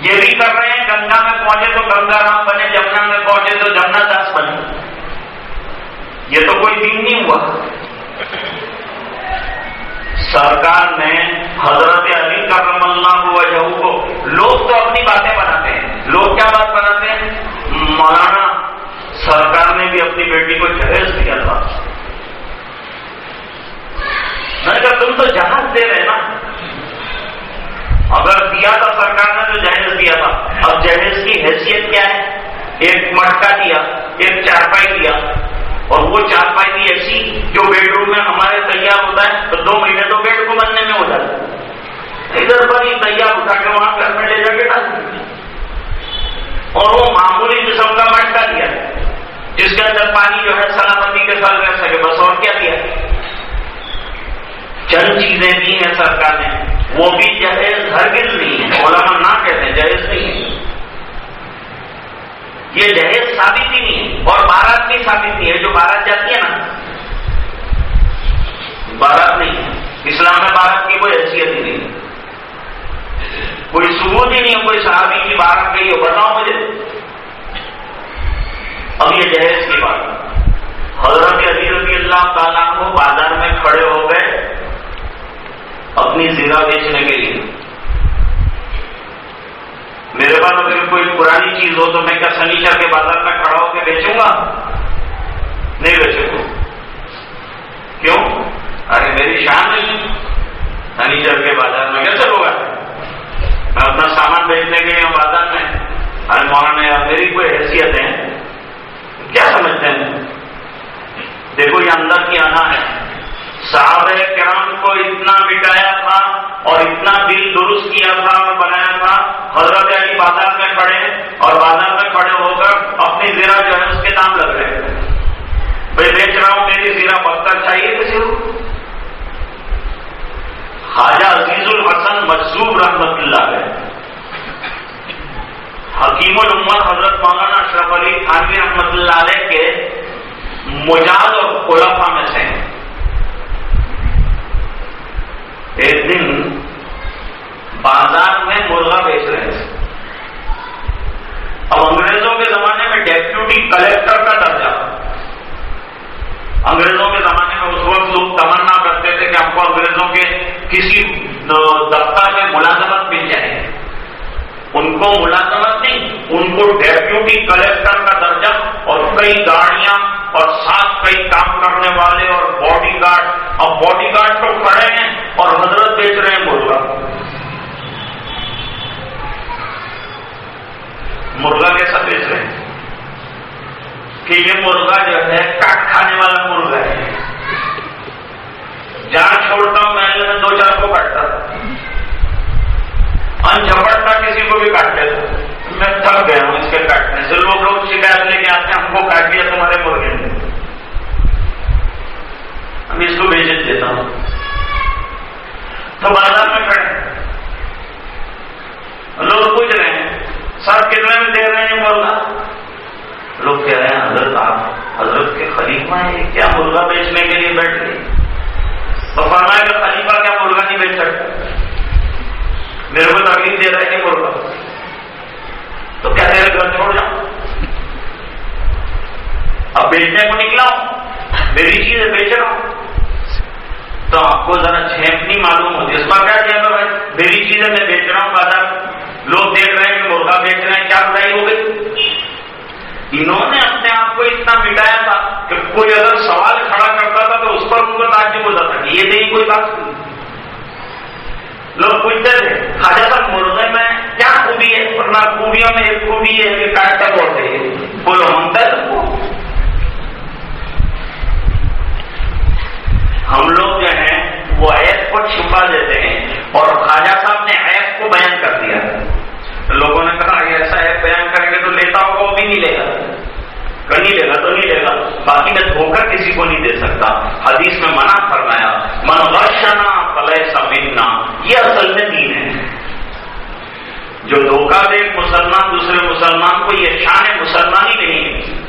یہ بھی کر رہے ہیں، گنگا میں پہنچے تو گنگا رام بنے، جمنا میں پہنچے تو جمنا داس بنے۔ یہ تو کوئی دین نہیں ہوا۔ سرکار نے حضرت علی کا اللہ وجہ کو لوگ تو اپنی باتیں بناتے ہیں۔ لوگ کیا بات بناتے ہیں؟ مولانا، سرکار نے بھی اپنی بیٹی کو جہیز دیا تھا۔ میں نے کہا، تم تو جہاز دے رہے نا۔ اگر دیا تھا سرکار نے تو جہیز دیا تھا۔ اب جہیز کی حیثیت کیا ہے؟ ایک مٹکا دیا، ایک چارپائی دیا۔ اور وہ چارپائی بھی ایسی جو بیڈ روم میں ہمارے تیار ہوتا ہے، تو دو مہینے تو بیڈ کو بننے میں ہو جاتا ہے۔ ادھر پر ہی تیار اٹھا کے وہاں گھر میں لے جا کے ڈال اور وہ معمولی قسم کا مٹکا دیا جس کے اندر پانی جو ہے سلامتی کے ساتھ رہ سکے، بس اور کیا دیا چند چیزیں دی ہیں سرکار نے، وہ بھی جہیز ہرگز نہیں ہے، علماء نہ کہتے ہیں جہیز نہیں ہے۔ یہ جہیز ثابت ہی نہیں ہے اور بارات بھی ثابت نہیں ہے۔ جو بارات جاتی ہے نا، بارات نہیں ہے۔ اسلام میں بارات کی کوئی حیثیت ہی نہیں ہے۔ کوئی ثبوت ہی نہیں ہے، کوئی صحابی کی بارات گئی ہو بتاؤ مجھے۔ اب یہ جہیز کی بات۔ حضرت علی رضی اللہ تعالیٰ کو بازار میں کھڑے ہو گئے اپنی زیرہ بیچنے کے لیے۔ میرے پاس اگر کوئی پرانی چیز ہو تو میں کیا سنیچر کے بازار میں کھڑا ہو کے بیچوں گا؟ نہیں بیچوں گا۔ کیوں؟ ارے میری شان نہیں سنیچر کے بازار میں کیسے ہوگا میں اپنا سامان بیچنے کے لیے بازار میں۔ ارے مولانا میری کوئی حیثیت ہے۔ کیا سمجھتے ہیں؟ دیکھو یہ اندر کی آنا ہے۔ صحابہ کرام کو اتنا مٹایا تھا اور اتنا دل درست کیا تھا اور بنایا تھا۔ حضرت علی بازار میں کھڑے اور بازار میں کھڑے ہو کر اپنی زیرہ جو ہے اس کے نام لگ رہے تھے۔ بھائی بیچ رہا ہوں میری زیرہ پتھر چاہیے کسی کو خواجہ عزیز الحسن مجزوب رحمت اللہ ہے حکیم الامت حضرت مولانا اشرف علی خانوی رحمت اللہ علیہ کے مجاز اور خلفا میں سے ایک دن بازار میں مرغا بیچ رہے تھے۔ اب انگریزوں کے زمانے میں ڈیپیوٹی کلیکٹر کا درجہ انگریزوں کے زمانے میں اس وقت لوگ تمنا کرتے تھے کہ ہم کو انگریزوں کے کسی دفتر میں ملازمت مل جائے۔ ان کو ملازمت نہیں، ان کو ڈیپیوٹی کلیکٹر کا درجہ اور کئی گاڑیاں اور ساتھ کئی کام کرنے والے اور باڈی گارڈ اب باڈی گارڈ تو کھڑے ہیں اور حضرت بیچ رہے ہیں مرغا. مرغا کیسا بیچ رہے ہیں. کہ یہ مرغا جو ہے کاٹ کھانے والا مرغا ہے. جہاں چھوڑتا ہوں میں دو چار کو کاٹتا ہاں، ان جھپٹتا کسی کو بھی کاٹ لیتا میں تھک گیا ہوں اس کے کاٹنے سے۔ لوگ لوگ شکایت لے کے آتے ہیں، ہم کو کاٹ دیا تمہارے مرغے نے۔ ہم اس کو بھیج دیتا ہوں۔ تو بازار میں کھڑے لوگ پوچھ رہے ہیں سر کتنے میں دے رہے ہیں مرغا؟ لوگ کہہ رہے ہیں، حضرت آپ، حضرت کے خلیفہ ہیں کیا مرغا بیچنے کے لیے بیٹھ گئے؟ تو فرمایا کہ خلیفہ کیا مرغا نہیں بیچ سکتا؟ میرے کو تکلیف دے رہا ہے کہ مرغا تو کیا تیرے گھر چھوڑ جاؤں اب بیچنے کو نکلا ہوں میری چیزیں بیچ رہا ہوں۔ تو آپ کو ذرا چھینپ نہیں معلوم ہوتی۔ اس کا کیا کیا بھائی؟ میری چیزیں میں بیچ رہا ہوں بازار۔ لوگ دیکھ رہے ہیں کہ مرغا بیچ رہے ہیں۔ کیا برائی ہو گئی؟ انہوں نے اپنے آپ کو اتنا مٹایا تھا کہ کوئی اگر سوال کھڑا کرتا تھا تو اس پر ان کو تعجب ہوتا تھا کہ یہ نہیں کوئی بات لوگ پوچھتے تھے خاجا صاحب مرغے میں کیا خوبی ہے؟ ورنہ خوبیوں میں ایک خوبی ہے کہ کاٹتا بولتے بولو، ہم ہم لوگ جو ہیں، وہ ایپ کو چھپا دیتے ہیں اور خواجہ صاحب نے ایپ کو بیان کر دیا۔ لوگوں نے کہا ایسا ایپ بیان کریں گے تو لیتا ہوگا وہ بھی نہیں لے گا۔ نہیں لے گا تو نہیں لے گا۔ باقی میں دھوکہ کسی کو نہیں دے سکتا۔ حدیث میں منع فرمایا، من یہ اصل میں دین ہے۔ جو دھوکہ دے مسلمان، دوسرے مسلمان کو یہ شان مسلمانی نہیں۔ ہے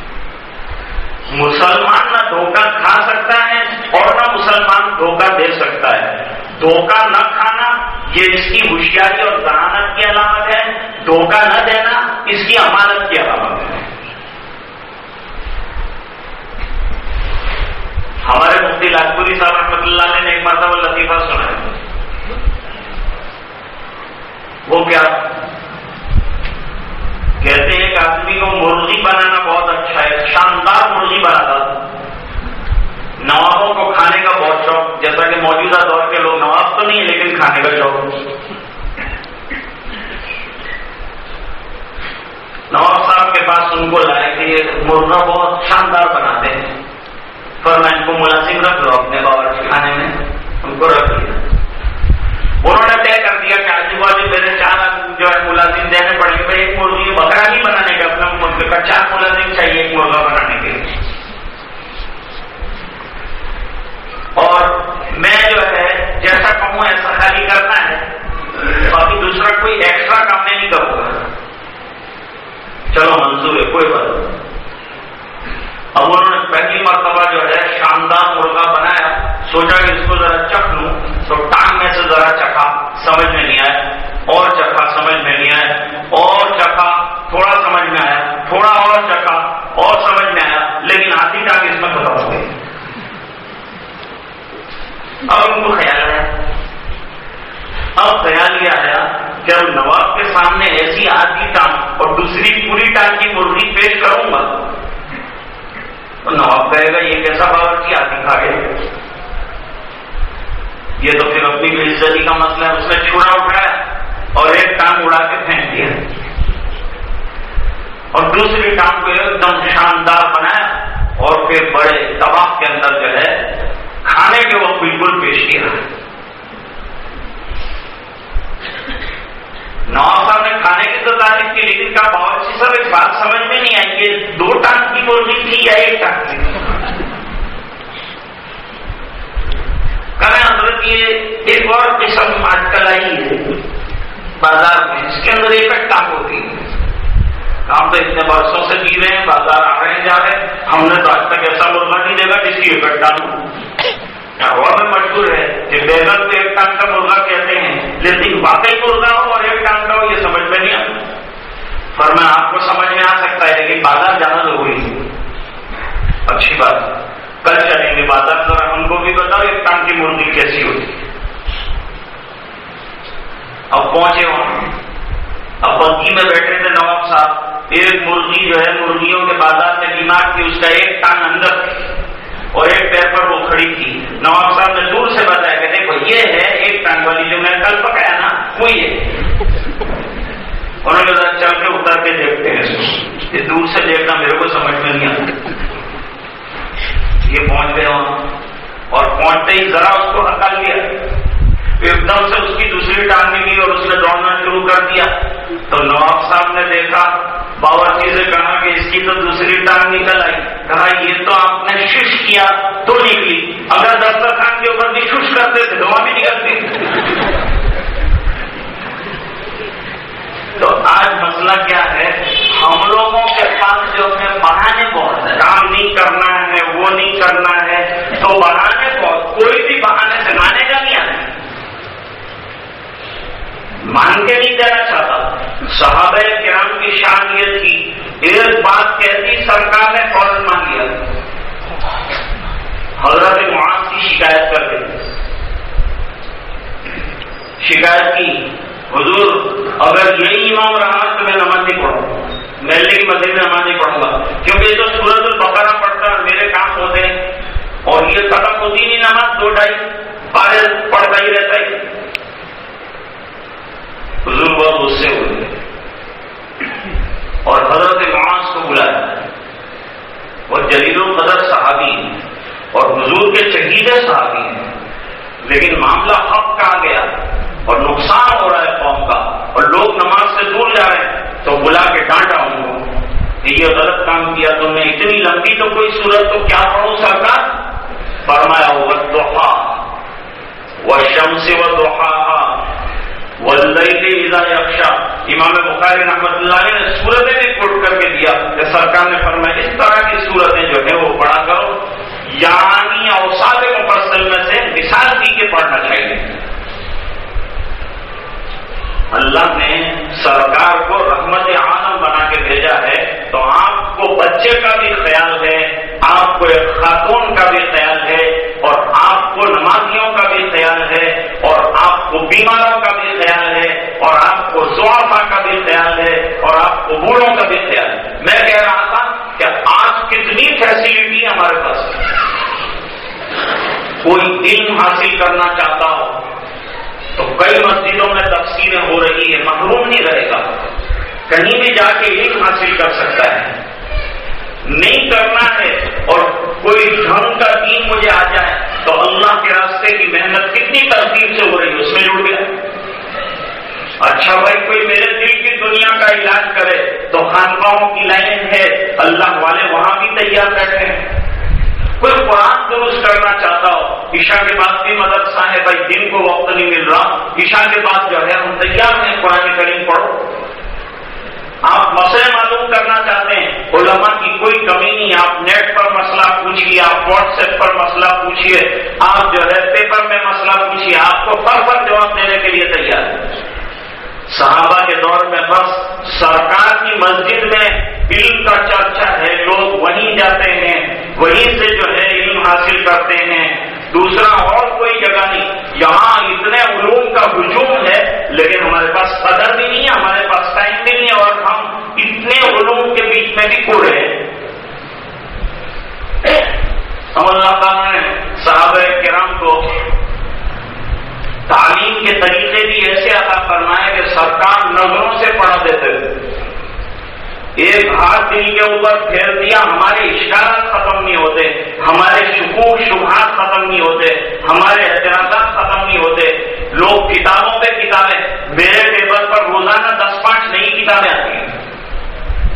مسلمان نہ دھوکہ کھا سکتا ہے اور نہ مسلمان دھوکہ دے سکتا ہے۔ دھوکہ نہ کھانا یہ اس کی ہوشیاری اور ذہانت کی علامت ہے۔ دھوکہ نہ دینا اس کی امانت کی علامت ہے۔ ہمارے مفتی لاجپوری صاحب رحمۃ اللہ نے ایک مرتبہ لطیفہ سنا ہے وہ کیا؟ کہتے ہیں ایک آدمی کو مرغی بنانا بہت اچھا ہے، شاندار مرغی بناتا نوابوں کو کھانے کا بہت شوق، جیسا کہ موجودہ دور کے لوگ نواب تو نہیں ہے لیکن کھانے کا شوق۔ نواب صاحب کے پاس ان کو لائے کہ یہ مرغا بہت شاندار بناتے ہیں۔ پر میں ان کو ملازم رکھ لو اپنے باورچی کھانے میں، ان کو رکھ لیا۔ انہوں نے طے کر دیا کہ آجو بازو میرے چار جو ہے ملازم دینے پڑیں گے ایک مرغی بکرا نہیں بنانے کا اپنا ملک کا، چار ملازم چاہیے ایک مرغا بنانے کے لیے۔ اور میں جو ہے، جیسا کہوں، ایسا خالی کرنا ہے۔ باقی دوسرا کوئی ایکسٹرا کام میں نہیں کروں گا۔ چلو منظور ہے، کوئی بات نہیں۔ اب انہوں نے پہلی مرتبہ جو ہے شاندار مرغا بنایا، سوچا کہ اس کو ذرا چکھ لوں، تو ٹانگ میں سے ذرا چکھا، سمجھ میں نہیں آیا، اور چکھا، سمجھ میں نہیں آیا، اور چکھا، تھوڑا سمجھ میں آیا، تھوڑا اور چکھا، اور سمجھ میں آیا، لیکن آدھی ٹانگ اس میں ختم ہو گئی۔ اب ان کو خیال آیا۔ اب خیال یہ آیا کہ اب نواب کے سامنے ایسی آدھی ٹانگ اور دوسری پوری ٹانگ کی مرغی پیش کروں گا۔ تو نواب کہے گا، یہ کیسا باور کیا دکھا گئے یہ تو پھر اپنی عزتی کا مسئلہ ہے، اس نے چھوڑا اٹھایا اور ایک ٹانگ اڑا کے پھینک دیا۔ اور دوسری ٹانگ کو ایک دم شاندار بنایا اور پھر بڑے دباؤ کے اندر جو ہے، کھانے کے وقت بالکل پیش کیا نواب صاحب نے کھانے کی تو تعریف کی لیکن کہا باورچی صاحب ایک بات سمجھ میں نہیں آئی کہ دو ٹانگ کی مرغی تھی یا ایک ٹانگ کی۔ حضرت، یہ ایک اور قسم آج کل آئی ہے۔ بازار میں اس کے اندر ایک ٹانگ ہوتی ہے ہم تو اتنے برسوں سے جی رہے ہیں، بازار آ رہے ہیں، جا رہے ہیں۔ ہم نے تو آج تک ایسا مرغا نہیں دیکھا جس کی اکٹھا ہوا میں مشہور ہے کہ بیگن کو ایک ٹانگ کا مرغا کہتے ہیں، لیکن واقعی مرغا ہو اور ایک ٹانگ کا ہو، یہ سمجھ میں نہیں آتا۔ پر میں آپ کو سمجھ میں آ سکتا ہے لیکن بازار جانا ضروری ہے۔ اچھی بات۔ کل چلیں گے بازار۔ ذرا ہم کو بھی بتاؤ ایک ٹانگ کی مرغی کیسی ہوتی اب پہنچے وہاں۔ اب بنکی میں بیٹھے تھے نواب صاحب۔ ایک مرغی جو ہے، مرغیوں کے بازار میں بیمار تھی اس کا ایک ٹانگ اندر اور ایک پیر پر وہ کھڑی تھی۔ نواب صاحب نے دور سے بتایا کہ دیکھو، یہ ہے ایک ٹانگ والی جو میں کل پکایا نا، وہی ہے۔ انہوں نے چل کے اتر کے دیکھتے ہیں یہ دور سے دیکھنا میرے کو سمجھ میں نہیں آتا۔ یہ پہنچ گئے وہاں۔ اور پہنچتے ہی ذرا اس کو ہٹا لیا۔ ایک دم سے اس کی دوسری ٹانگ نکلی اور اس نے دوڑنا شروع کر دیا۔ تو نواب صاحب نے دیکھا، باورچی سے کہا کہ اس کی تو دوسری ٹانگ نکل آئی۔ کہا، یہ تو آپ نے شش کیا، تو نکلی اگر دسترخوان کے اوپر بھی شش کرتے تھے تو بھی نکلتے تو آج مسئلہ کیا ہے؟ ہم لوگوں کے پاس جو ہے بڑھانے بہت ہے کام نہیں کرنا ہے، وہ نہیں کرنا ہے۔ تو بڑھانے بہت، کوئی بھی بہانے سے مانے گا نہیں آنے مان کے نہیں دینا چاہتا صحابہ کرام کی شان یہ تھی، ایک بات کہتی، سرکار نے فوراً مان لیا۔ حضرت معاذ کی شکایت کر دی۔ شکایت کی۔ حضور اگر یہی امام رہا تو میں نماز نہیں پڑھوں۔ محلے کی مسجد میں نماز نہیں پڑھوں گا۔ کیونکہ جو سورج البقرہ پڑتا میرے کام ہوتے ہیں۔ اور یہ ختم ہوتی نہیں، نماز دو ڈھائی پارے پڑھتا ہی رہتا ہے۔ حضور بہت غصے ہوئے اور حضرت معاذ کو بلایا۔ وہ جلیل القدر صحابی اور حضور کے چہیدے صحابی ہیں۔ لیکن معاملہ حق کا گیا۔ اور نقصان ہو رہا ہے قوم کا۔ اور لوگ نماز سے دور جا رہے ہیں۔ تو بلا کے ڈانٹا ان کو کہ یہ غلط کام کیا تم نے اتنی لمبی تو کوئی صورت تو کیا پڑھو سرکار؟ فرمایا وہ دوحا وہ شمس و دوحا یکشا امام بخاری رحمت اللہ نے سورتیں بھی کوٹ کر کے دیا۔ کہ سرکار نے فرمایا، اس طرح کی صورتیں جو ہے وہ پڑھا کرو۔ یعنی اوساد مفصل میں سے مثال دی کے پڑھنا چاہیے۔ اللہ نے سرکار کو رحمت عالم بنا کے بھیجا ہے تو آپ کو بچے کا بھی خیال ہے، آپ کو ایک خاتون کا بھی خیال ہے اور آپ کو نمازیوں کا بھی خیال ہے اور آپ کو بیماروں کا بھی خیال ہے اور آپ کو سوافا کا بھی خیال ہے اور آپ کو بوڑھوں کا بھی خیال ہے۔ میں کہہ رہا تھا کہ آج کتنی فیسلٹی ہمارے پاس۔ کوئی علم حاصل کرنا چاہتا ہو تو کئی مسجدوں میں تفصیلیں ہو رہی ہے محروم نہیں رہے گا۔ کہیں بھی جا کے علم حاصل کر سکتا ہے۔ نہیں کرنا ہے اور کوئی ڈھنگ کا دین مجھے آ جائے تو اللہ کے راستے کی محنت کتنی ترتیب سے ہو رہی ہے، اس میں جڑ گیا۔ اچھا بھائی، کوئی میرے دل کی دنیا کا علاج کرے تو خانقاہوں کی لائن ہے، اللہ والے وہاں بھی تیار بیٹھے ہیں۔ کوئی قرآن درست کرنا چاہتا ہو، عشاء کے بعد بھی مدرسہ ہے بھائی دن کو وقت نہیں مل رہا۔ عشاء کے بعد جو ہے، ہم تیار ہیں، قرآن کریم پڑھو۔ آپ مسئلے معلوم کرنا چاہتے ہیں، علماء کی کوئی کمی نہیں۔ آپ نیٹ پر مسئلہ پوچھیے آپ واٹس ایپ پر مسئلہ پوچھیے آپ جو ہے، پیپر میں مسئلہ پوچھیے آپ کو فر فر جواب دینے کے لیے تیار ہے صحابہ کے دور میں بس سرکار کی مسجد میں علم کا چرچا ہے، لوگ وہیں جاتے ہیں۔ وہیں سے جو ہے علم حاصل کرتے ہیں۔ دوسرا اور کوئی جگہ نہیں۔ یہاں اتنے علوم کا ہجوم ہے، لیکن ہمارے پاس قدر بھی نہیں ہے، ہمارے پاس ٹائم بھی نہیں ہے، اور ہم اتنے علوم کے بیچ میں بھی کوڑے ہیں۔ ہم اللہ تعالیٰ نے صحابہ کرام کو تعلیم کے طریقے بھی ایسے عطا فرمائے کہ سرکار نظروں سے پڑھ دیتے تھے۔ ایک ہاتھ دل کے اوپر پھیر دیا، ہمارے اشارات ختم نہیں ہوتے، ہمارے شکوک، شبہات ختم نہیں ہوتے، ہمارے اعتراضات ختم نہیں ہوتے۔ لوگ کتابوں پہ کتابیں، میرے ٹیبل پر روزانہ دس پانچ نئی کتابیں آتی ہیں۔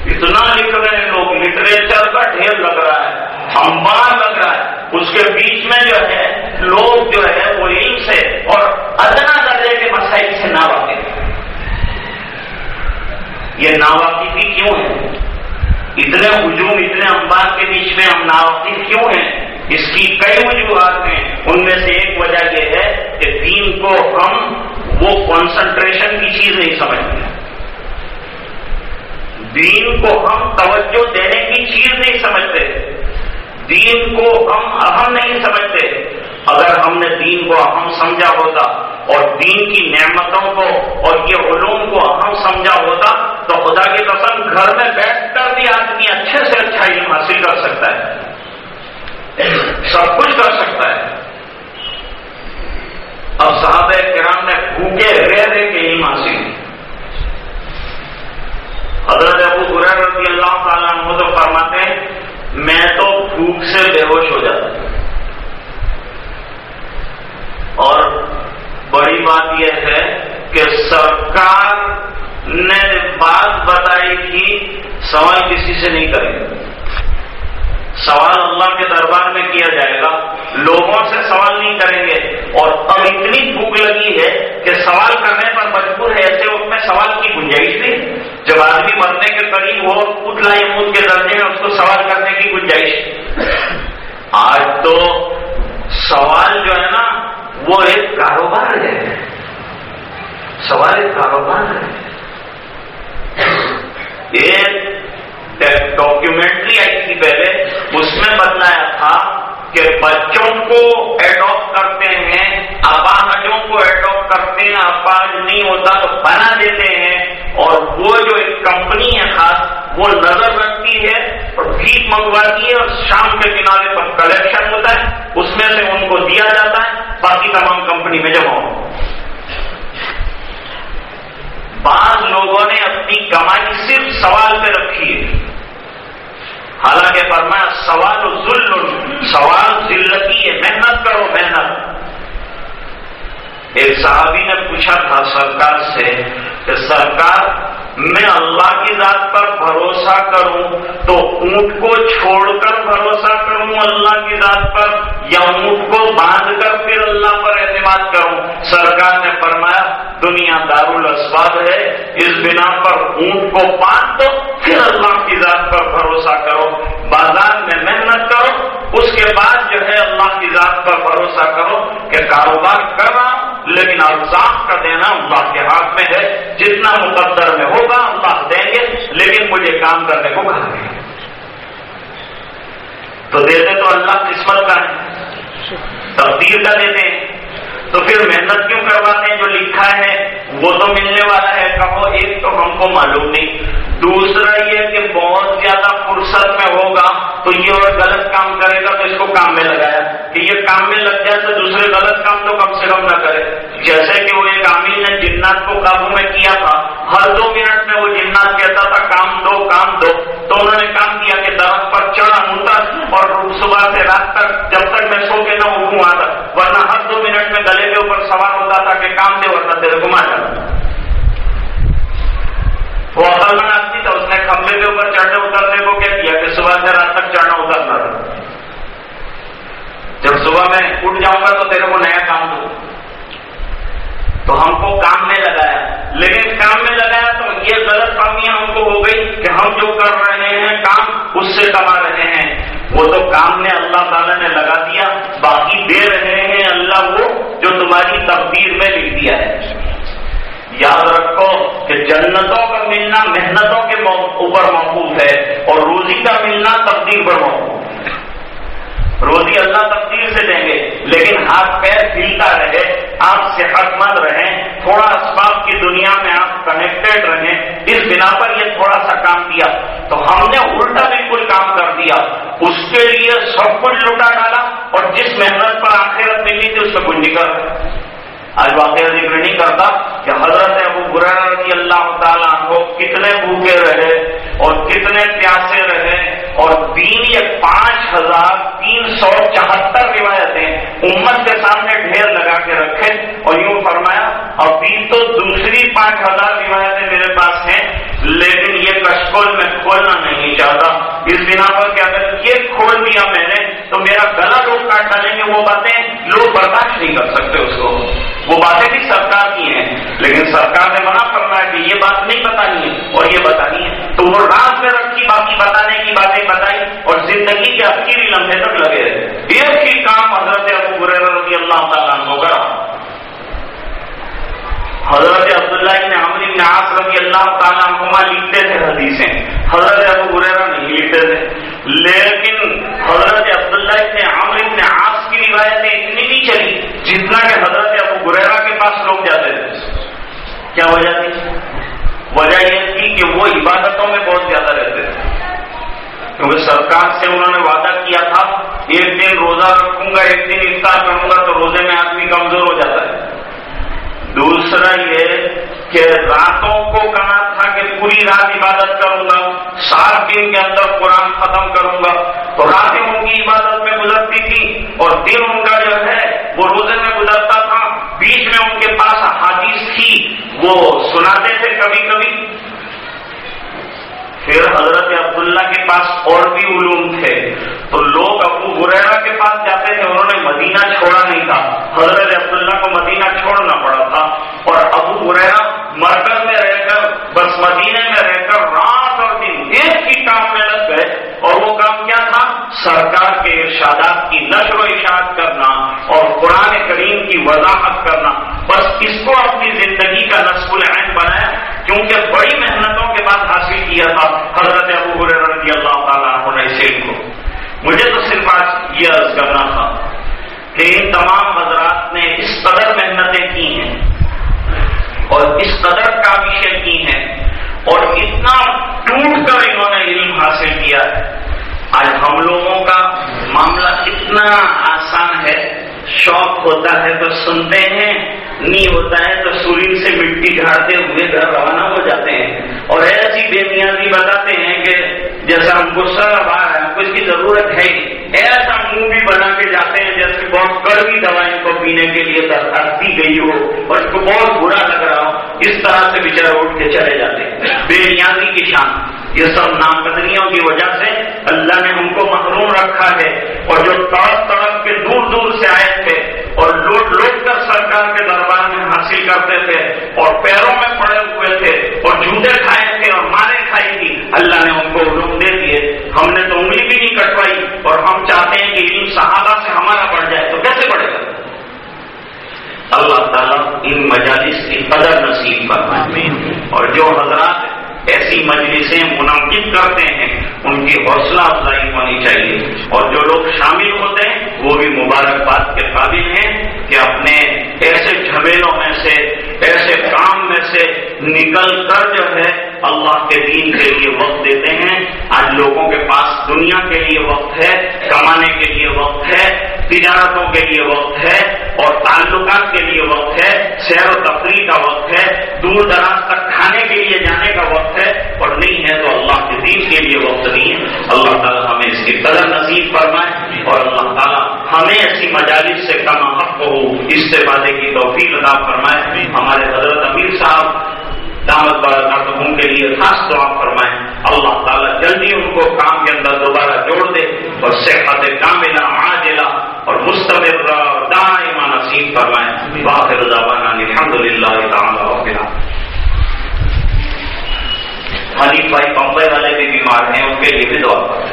اتنا لکھ رہے ہیں لوگ، لٹریچر کا ڈھیر لگ رہا ہے امبار لگ رہا ہے۔ اس کے بیچ میں جو ہے، لوگ جو ہے، وہ علم سے اور ادنا درجے کے مسائل سے نہ واقف یہ ناواقفی کیوں ہے؟ اتنے ہجوم، اتنے امبار کے بیچ میں ہم ناواقف کیوں ہیں؟ اس کی کئی وجوہات ہیں۔ ان میں سے ایک وجہ یہ ہے کہ دین کو ہم وہ کانسنٹریشن کی چیز نہیں سمجھتے۔ دین کو ہم توجہ دینے کی چیز نہیں سمجھتے۔ دین کو ہم اہم نہیں سمجھتے۔ اگر ہم نے دین کو اہم سمجھا ہوتا اور دین کی نعمتوں کو اور یہ علوم کو اہم سمجھا ہوتا تو خدا کی قسم گھر میں بیٹھ کر بھی آدمی اچھے سے اچھا علم حاصل کر سکتا ہے۔ سب کچھ کر سکتا ہے۔ اب صحابہ کرام نے بھوکے رہ رہے کے علم حاصل حضرت ابو رضی اللہ تعالیٰ عنہ تو فرماتے ہیں میں تو بھوک سے بے ہوش ہو جاتا اور بڑی بات یہ ہے کہ سرکار نے بات بتائی تھی، سوال کسی سے نہیں کریں گے سوال اللہ کے دربار میں کیا جائے گا؟ لوگوں سے سوال نہیں کریں گے۔ اور اب اتنی بھوک لگی ہے کہ سوال کرنے پر مجبور ہے، ایسے وقت میں سوال کی گنجائش نہیں جب آدمی مرنے کے قریب ہو، اٹھ لائی کے درجے میں، اس کو سوال کرنے کی گنجائش۔ آج تو سوال جو ہے نا، وہ ایک کاروبار ہے۔ سوال ایک کاروبار ہے۔ ایک ڈاکیومنٹری آئی تھی پہلے، اس میں بتلایا تھا کہ بچوں کو ایڈاپٹ کرتے ہیں اپاہجوں کو ایڈاپٹ کرتے ہیں اپاہج نہیں ہوتا تو بنا دیتے ہیں۔ اور وہ جو ایک کمپنی ہے خاص، وہ نظر رکھتی ہے اور بھیک منگواتی ہے اور شام کے کنارے پر کلیکشن ہوتا ہے، اس میں سے ان کو دیا جاتا ہے، باقی تمام کمپنی میں جمع ہو بعض لوگوں نے اپنی کمائی صرف سوال پہ رکھی ہے۔ حالانکہ فرمایا، سوال ظلم سوال ذلتی ہے، محنت کرو، محنت۔ ایک صحابی نے پوچھا تھا سرکار سے کہ سرکار، میں اللہ کی ذات پر بھروسہ کروں تو اونٹ کو چھوڑ کر بھروسہ کروں اللہ کی ذات پر یا اونٹ کو باندھ کر پھر اللہ پر اعتماد کروں؟ سرکار نے فرمایا، دنیا دار الاسباب ہے، اس بنا پر اونٹ کو باندھ دو، پھر اللہ کی ذات پر بھروسہ کرو۔ بازار میں محنت کرو، اس کے بعد جو ہے اللہ کی ذات پر بھروسہ کرو کہ کاروبار کر رہا ہوں۔ لیکن ارزاق کا دینا اللہ کے ہاتھ میں ہے۔ جتنا مقدر میں ہوگا اللہ دیں گے، لیکن مجھے کام کرنے کو کہا گیا تو دیتے تو اللہ قسمت کا ہے۔ تقدیر کا دیتے ہیں۔ تو پھر محنت کیوں کرواتے ہیں؟ جو لکھا ہے، وہ تو ملنے والا ہے۔ کہو، ایک تو ہم کو معلوم نہیں۔ دوسرا یہ کہ بہت زیادہ فرصت میں ہوگا تو یہ اور غلط کام کرے گا تو اس کو کام میں لگایا۔ کہ یہ کام میں لگ جائے تو دوسرے غلط کام تو کم سے کم نہ کرے۔ جیسے کہ وہ ایک عامل نے جنات کو قابو میں کیا تھا۔ ہر دو منٹ میں وہ جنات کہتا تھا، کام دو کام دو۔ تو انہوں نے کام کیا کہ درخت پر چڑھا مونتا اور صبح سے رات تک جب تک میں سو کے نہ اٹھوں آتا ورنہ ہر دو منٹ میں گلے کے اوپر سوار ہوتا تھا کہ کام دے ورنہ تیرے کو مار جاتا وہ اصل میں آتی تھا اس نے کھمبے کے اوپر چڑھنے اترنے کو کیا کیا کہ صبح سے رات تک چڑھنا اترنا تھا جب صبح میں اٹھ جاؤں گا تو تیرے کو نیا کام دوں تو ہم کو کام میں لگایا۔ لیکن کام میں لگایا تو یہ غلط کامیاں ہم کو ہو گئی کہ ہم جو کر رہے ہیں، کام اس سے کما رہے ہیں۔ وہ تو کام نے اللہ تعالیٰ نے لگا دیا۔ باقی دے رہے ہیں اللہ وہ جو تمہاری تقدیر میں لکھ دیا ہے۔ یاد رکھو کہ جنتوں کا ملنا محنتوں کے اوپر موقوف ہے اور روزی کا ملنا تقدیر پر موقوف ہے۔ روزی اللہ تقدیر سے دیں گے، لیکن ہاتھ پیر ہلتا رہے آپ صحت مند رہیں، تھوڑا اسباب کی دنیا میں آپ کنیکٹڈ رہیں۔ اس بنا پر یہ تھوڑا سا کام کیا۔ تو ہم نے الٹا بالکل کام کر دیا۔ اس کے لیے سب کچھ لوٹا ڈالا اور جس محنت پر آخرت ملی تھی، اس سے کچھ نکل آج واقعہ ذکر نہیں کرتا کہ حضرت ابو برا رضی اللہ تعالیٰ کو کتنے بھوکے رہے اور کتنے پیاسے رہے اور تین یا پانچ ہزار تین سو چوہتر روایتیں امت کے سامنے ڈھیر لگا کے رکھے اور یوں فرمایا ابھی تو دوسری پانچ ہزار روایتیں میرے پاس ہیں لیکن یہ کشکول میں کھولنا نہیں چاہتا۔ اس بنا پر کہ اگر یہ کھول دیا میں نے، تو میرا گلا لوگ کاٹ ڈالیں گے۔ وہ باتیں لوگ برداشت نہیں کر سکتے اس کو۔ وہ باتیں بھی سرکار کی ہیں۔ لیکن سرکار نے منع کرنا ہے کہ یہ بات نہیں بتانی ہے اور یہ بتانی ہے۔ تو وہ رات میں رکھی باقی بتانے کی باتیں بتائی اور زندگی کے اخیری لمحے تک لگے رہے۔ ایک ہی کام حضرت ابو رضی اللہ تعالیٰ عنہ کرا حضرت عبداللہ ابن عمر ابن عاص رضی اللہ تعالیٰ عنہما لکھتے تھے حدیثیں۔ حضرت ابو ہریرہ نہیں لکھتے تھے۔ لیکن حضرت عبداللہ ابن عمر ابن عاص کی روایتیں اتنی نہیں چلی جتنا کہ حضرت ابو ہریرہ کے پاس لوگ جاتے تھے۔ کیا وجہ تھی؟ وجہ یہ تھی کہ وہ عبادتوں میں بہت زیادہ رہتے تھے۔ کیونکہ سرکار سے انہوں نے وعدہ کیا تھا، ایک دن روزہ رکھوں گا، ایک دن افطار کروں گا تو روزے میں آدمی کمزور ہو جاتا ہے۔ دوسرا یہ کہ راتوں کو کہا تھا کہ پوری رات عبادت کروں گا سات دن کے اندر قرآن ختم کروں گا تو راتیں ان کی عبادت میں گزرتی تھی اور دن ان کا جو ہے وہ روزے میں گزرتا تھا بیچ میں ان کے پاس حادیث تھی وہ سناتے تھے کبھی کبھی پھر حضرت عبداللہ کے پاس اور بھی علوم تھے۔ تو لوگ ابو غریرا کے پاس جاتے تھے، انہوں نے مدینہ چھوڑا نہیں تھا۔ حضرت عبداللہ کو مدینہ چھوڑنا پڑا تھا۔ اور ابو غریرا مرکز میں رہ کر، بس مدینے میں رہ کر رات اور دن ایک ہی کام میں لگ گئے۔ اور وہ کام کیا تھا؟ سرکار کے ارشادات کی نشر و اشاعت کرنا اور قرآن کریم کی وضاحت کرنا۔ بس اس کو اپنی زندگی کا نصب العین بنایا، کیونکہ بڑی محنتوں بعد حاصل کیا تھا حضرت ابو رضی اللہ تعالیٰ عنہ نے اس علم کو مجھے تو صرف آج یہ عرض کرنا تھا کہ ان تمام حضرات نے اس قدر محنتیں کی ہیں اور اس قدر کاوشیں کی ہیں اور اتنا ٹوٹ کر انہوں نے علم حاصل کیا ہے۔ آج ہم لوگوں کا معاملہ اتنا آسان ہے شوق ہوتا ہے تو سنتے ہیں نہیں ہوتا ہے تو سورین سے مٹی جھاڑتے ہوئے گھر روانہ ہو جاتے ہیں۔ اور ایسی بے نیازی بتاتے ہیں کہ جیسا ہم غصہ آ رہا ہے اس کی ضرورت ہے ایسا منہ بھی بنا کے جاتے ہیں جیسے بہت کڑوی دوائیں کو پینے کے لیے درخواست دی گئی ہو۔ اور اس کو بہت برا لگ رہا ہو۔ اس طرح سے بےچارے اٹھ کے چلے جاتے ہیں۔ بے نیازی کی شان۔ یہ سب ناقدریوں کی وجہ سے اللہ نے ہم کو محروم رکھا ہے۔ اور جو تڑپ تڑپ کے دور دور سے آئے تھے اور لوٹ لوٹ کر سرکار کے دربار میں حاصل کرتے تھے اور پیروں میں پڑے ہوئے تھے اور جوتے کھائے تھے اور مارے کھائی تھی، اللہ نے ان کو علوم دے دیے۔ ہم نے تو انگلی بھی نہیں کٹوائی اور ہم چاہتے ہیں کہ علم صحابہ سے ہمارا بڑھ جائے تو کیسے بڑھے گا؟ اللہ تعالیٰ ان مجالس کی قدر نصیب فرمائے۔ اور جو حضرات ایسی مجلسیں منعقد کرتے ہیں ان کی حوصلہ افزائی ہونی چاہیے۔ اور جو لوگ شامل ہوتے ہیں وہ بھی مبارکباد کے قابل ہیں کہ اپنے ایسے جھمیلوں میں سے ایسے کام میں سے نکل کر جو ہے اللہ کے دین کے لیے وقت دیتے ہیں۔ آج لوگوں کے پاس دنیا کے لیے وقت ہے، کمانے کے لیے وقت ہے، تجارتوں کے لیے وقت ہے اور تعلقات کے لیے وقت ہے۔ سیر و تفریح کا وقت ہے، دور دراز تک کھانے کے لیے جانے کا وقت ہے۔ اور نہیں ہے تو اللہ کے دین کے لیے وقت نہیں ہے۔ اللہ تعالیٰ ہمیں اس کی قدر نصیب فرمائے اور اللہ تعالیٰ ہمیں ایسی مجالس سے کم حق ہو۔ اس سے وعدے کی توفیق ادا فرمائے۔ ہمارے حضرت امیر صاحب دعوت برکاتوں کے لیے خاص دعا فرمائیں۔ اللہ تعالیٰ جلدی ان کو کام کے اندر دوبارہ جوڑ دے اور صحت کاملہ، عاجلہ اور مستمر دائما نصیب فرمائیں۔ باخر دعوانا الحمد للہ تعالیٰ حنیف بھائی، بمبئی والے بھی بیمار ہیں، ان کے لیے بھی دعا کریں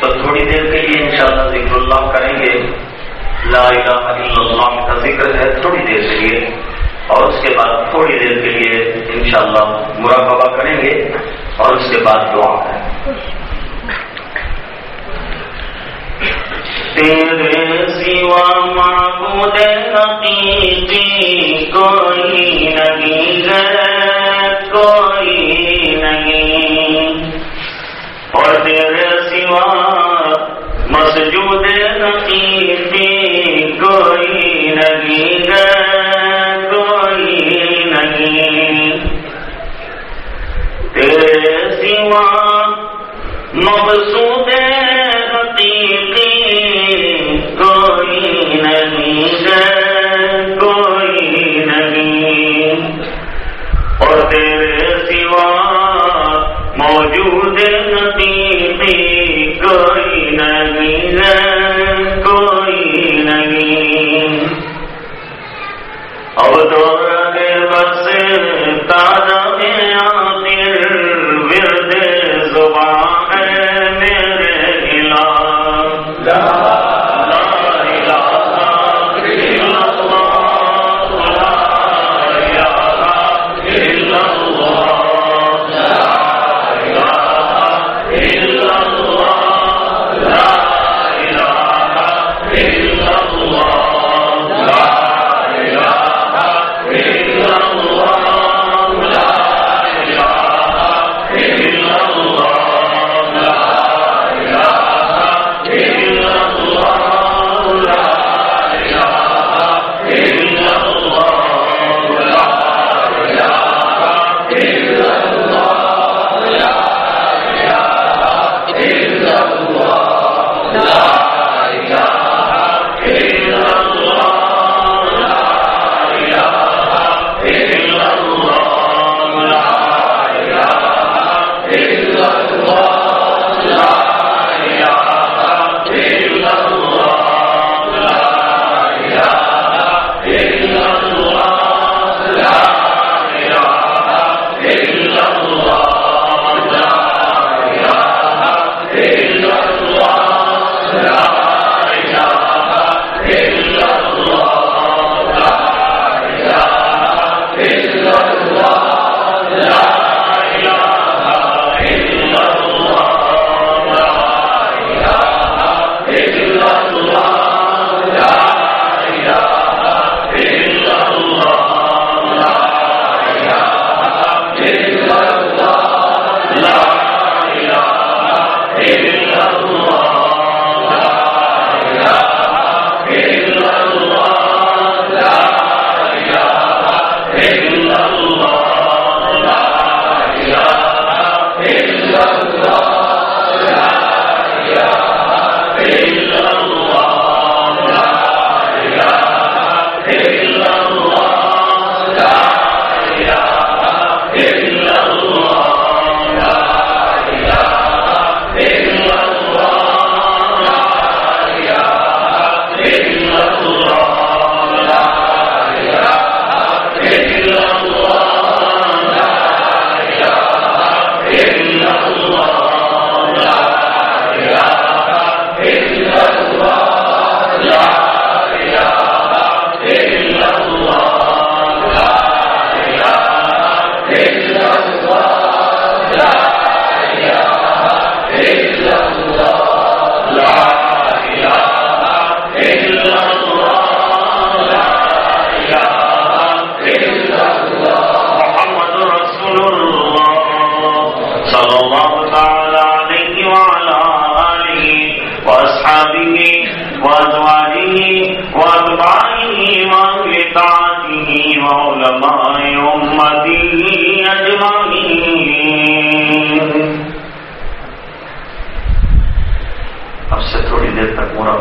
تو تھوڑی دیر کے لیے انشاءاللہ ذکر اللہ کریں گے۔ لا الہ الا اللہ کا ذکر ہے تھوڑی دیر کے لیے۔ اور اس کے بعد تھوڑی دیر کے لیے انشاءاللہ مراقبہ کریں گے۔ اور اس کے بعد دعا کریں تیرے سوا معبود حقیقی کوئی نہیں ہے۔ کوئی نہیں اور تیرے سوا مسجود حقیقی کوئی نہیں ہے کوئی نہیں۔ تیرے سوا مقصود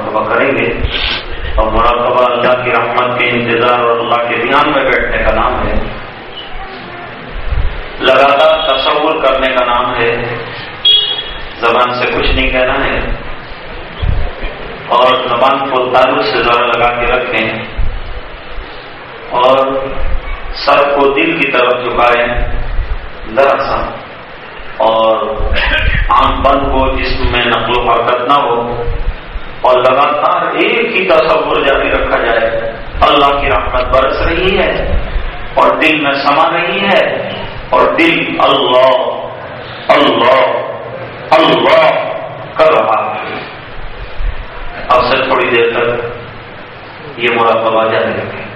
مراقبہ کریں گے اور مراقبہ اللہ کی رحمت کے انتظار اور اللہ کے دھیان میں بیٹھنے کا نام ہے۔ لگاتار تصور کرنے کا نام ہے۔ زبان سے کچھ نہیں کہنا ہے۔ اور زبان کو تعلق سے زور لگا کے رکھیں۔ اور سر کو دل کی طرف جھکائیں۔ دراصل اور آنکھ بند ہو جسم میں نقل و حرکت نہ ہو۔ اور لگاتار ایک ہی تصور جاری رکھا جائے، اللہ کی رحمت برس رہی ہے اور دل میں سما رہی ہے اور دل اللہ اللہ اللہ کر رہا ہے۔ اب سے تھوڑی دیر تک یہ مراقبہ جاری رکھیں۔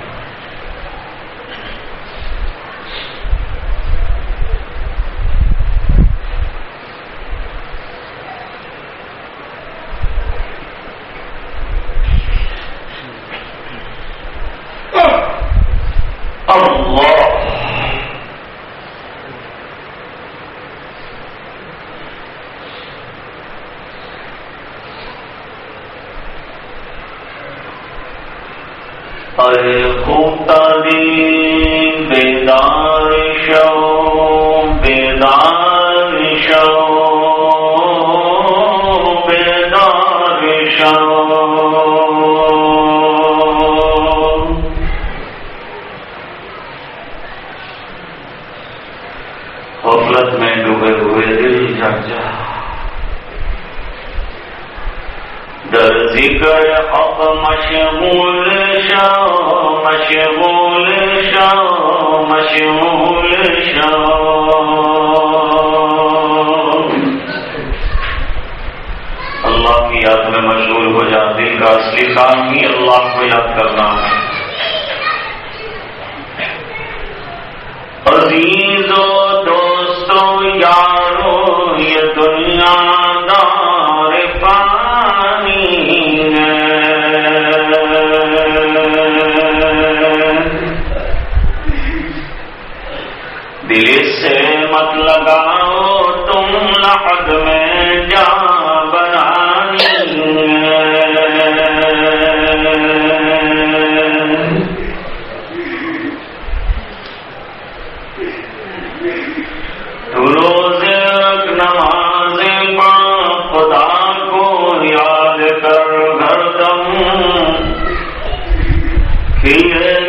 Yeah.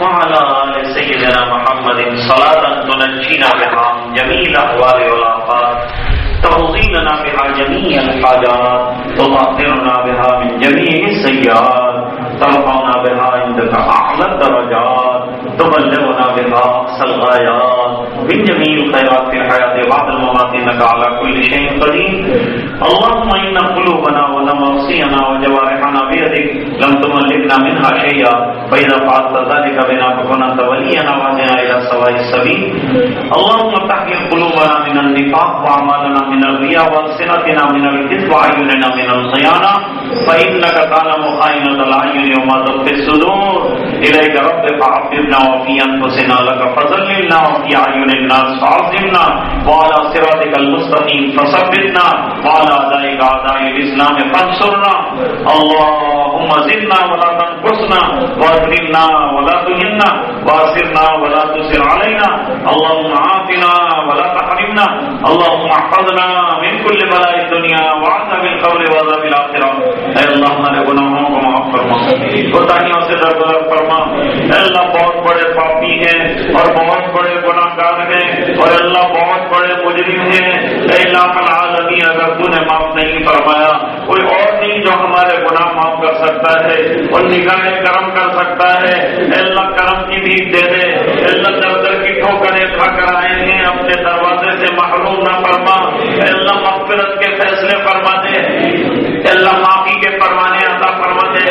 وعلى آل سيدنا محمد صلاة تنجينا بها جميع الأحوال والآفات تغضينا بها جميع الحاجات وتطهرنا بها من جميع السيئات، ترفعنا بها عندك أعلى الدرجات، تبلغنا بها أقصى الغايات. من جميع الخيرات في الحياة بعد الممات إنك على كل شيء قدير. اللهم إن قلوبنا ونمصينا وجوارحنا بيدك لم تملكنا منها شيئا. فإذا فعلت ذلك بنا فكن أنت ولينا وهدنا إلى سواء السبيل. اللهم تحيي قلوبنا من النفاق وأعمالنا من الرياء وألسنتنا من الكذب وأعيننا من الخيانة. فإنك تعلم خائنة الأعين وما تخفي الصدور. إليك رب فعبدنا وفي أنفسنا لك فذللنا وفي أعين الناس فعظمنا وعلى صراطك المستقيم فثبتنا وعلى أعدائك أعداء الإسلام فانصرنا. اللهم زدنا ولا تنقصنا وأكرمنا ولا تهنا وأسرنا ولا تسر علينا اللهم عافنا ولا تحرمنا. اللهم احفظنا من كل بلاء الدنيا وعذاب القبر وعذاب الآخرة اے اللہ ہمارے گناہوں کو معاف فرما۔ کوتاہیوں سے درگزر فرما۔ اے اللہ بہت بڑے پاپی ہیں اور بہت بڑے گناہ گار ہیں اور اللہ بہت بڑے مجرم ہیں۔ اے اللہ العالمین، اگر تو نے معاف نہیں فرمایا، کوئی اور نہیں جو ہمارے گناہ معاف کر سکتا ہے اور نگاہ کرم کر سکتا ہے۔ اے اللہ کرم کی بھیک دے دے۔ اے اللہ در در کی ٹھوکریں کھا کر آئے ہیں، اپنے دروازے سے محروم نہ فرما۔ اے اللہ مغفرت کے فیصلے فرما دے۔ اللہ معافی کے پروانے عطا فرما دے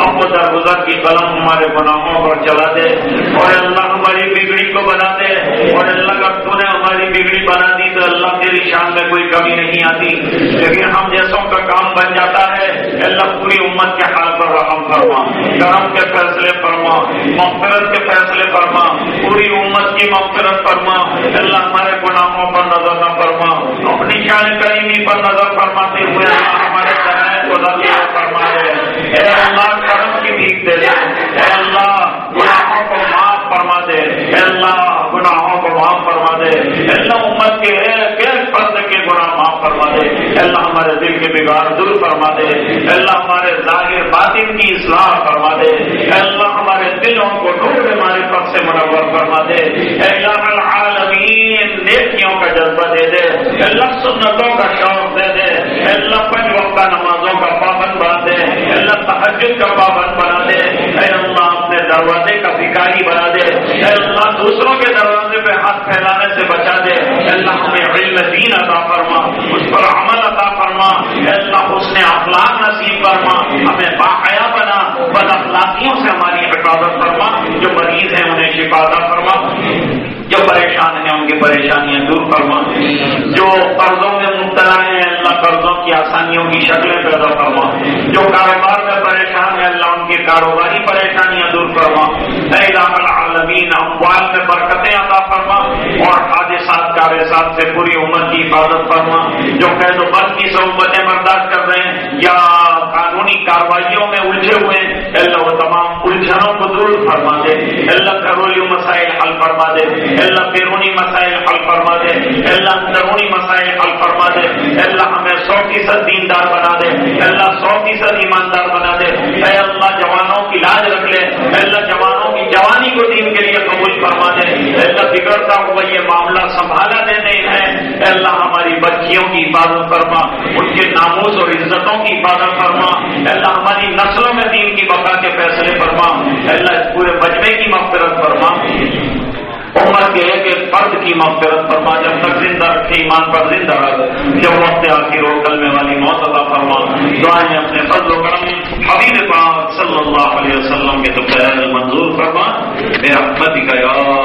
اب وہ درگزر کی قلم ہمارے گناہوں پر چلا دے اور اللہ ہماری بگڑی کو بنا دے اور اللہ کا تو نے ہماری بگڑی بنا دی تو اللہ تیری شان میں کوئی کمی نہیں آتی۔ لیکن ہم جیسوں کا کام بن جاتا ہے۔ اللہ پوری امت کے حال پر رحم فرما، کرم کے فیصلے فرما، مغفرت کے فیصلے فرما، پوری امت کی مغفرت فرما۔ اللہ ہمارے گناہوں پر نظر نہ فرما، اپنی شان کریمی پر نظر فرماتے ہوئے اللہ ہمارے ذرائع کو نظر فرما دے اے اللہ کرم کی بھیک دے دے اے اللہ گناہوں کو معاف فرما دے اے اللہ گناہوں کو معاف فرما دے اے اللہ امت کے ایک ایک فرد کے گناہ معاف فرما دے اے اللہ ہمارے دل کے بگاڑ دور فرما دے اللہ ہمارے ظاہر باطن کی اصلاح فرما دے اللہ ہمارے دلوں کو نور ہمارے پاس سے منور فرما دے اللہ العالمین، نیکیوں کا جذبہ دے دے۔ اللہ سنتوں کا شوق دے دے۔ اللہ پنج وقت نمازوں کا پابند بنا دے۔ اللہ تحجد کا پابند بنا دے۔ اے اللہ اپنے دروازے کا بھکاری بنا دے۔ اے اللہ دوسروں کے دروازے پھیلانے سے بچا دے۔ اللہ ہمیں علم دین عطا فرما، اس پر عمل عطا فرما۔ اللہ اس نے اخلاق نصیب فرما۔ ہمیں باحیا بنا، بد اخلاقیوں سے ہماری حفاظت فرما۔ جو مریض ہیں انہیں شفا عطا فرما۔ جو پریشان ہیں ان کی پریشانیاں دور فرما۔ جو قرضوں میں مبتلا ہیں اللہ قرضوں کی آسانیوں کی شکلیں پیدا فرما۔ جو کاروبار میں پریشان ہیں اللہ ان کی کاروباری پریشانیاں دور فرما۔ اے العالمین اموال میں برکتیں عطا فرما اور حادثات کارثات سے پوری عمر کی حفاظت فرما، جو قید و بد کی صحبتیں برداشت کر رہے ہیں، یا قانونی کاروائیوں میں الجھے ہوئے ہیں اللہ وہ تمام الجھنوں کو دور فرما دے، اللہ گھریلو مسائل حل فرما دے، اللہ بیرونی مسائل حل فرما دے، اللہ اندرونی مسائل حل فرما دے، اللہ ہمیں سو فیصد دیندار بنا دے، اللہ سو فیصد ایماندار بنا دے۔ اے اللہ، جوانوں کی لاج رکھ کرتا ہوں، وہ یہ معاملہ سنبھالا دینے ہے۔ اللہ، ہماری بچیوں کی حفاظت فرما، ان کے ناموز اور عزتوں کی حفاظت فرما۔ اللہ، ہماری نسلوں میں دین کی بقا کے فیصلے فرما۔ اللہ، اس پورے مجمے کی مغفرت فرما۔ امت کے ہے کہ فرد کی مغفرت فرما، جب تک زندہ رکھے، ایمان پر زندہ رکھ جب وقت آخر ہو کلمے والی موت ادا فرما۔ دعائیں اپنے فضل و کرم حبیب پاک صلی اللہ علیہ وسلم کے تو خیال منظور فرما۔ بے رحمت کا یار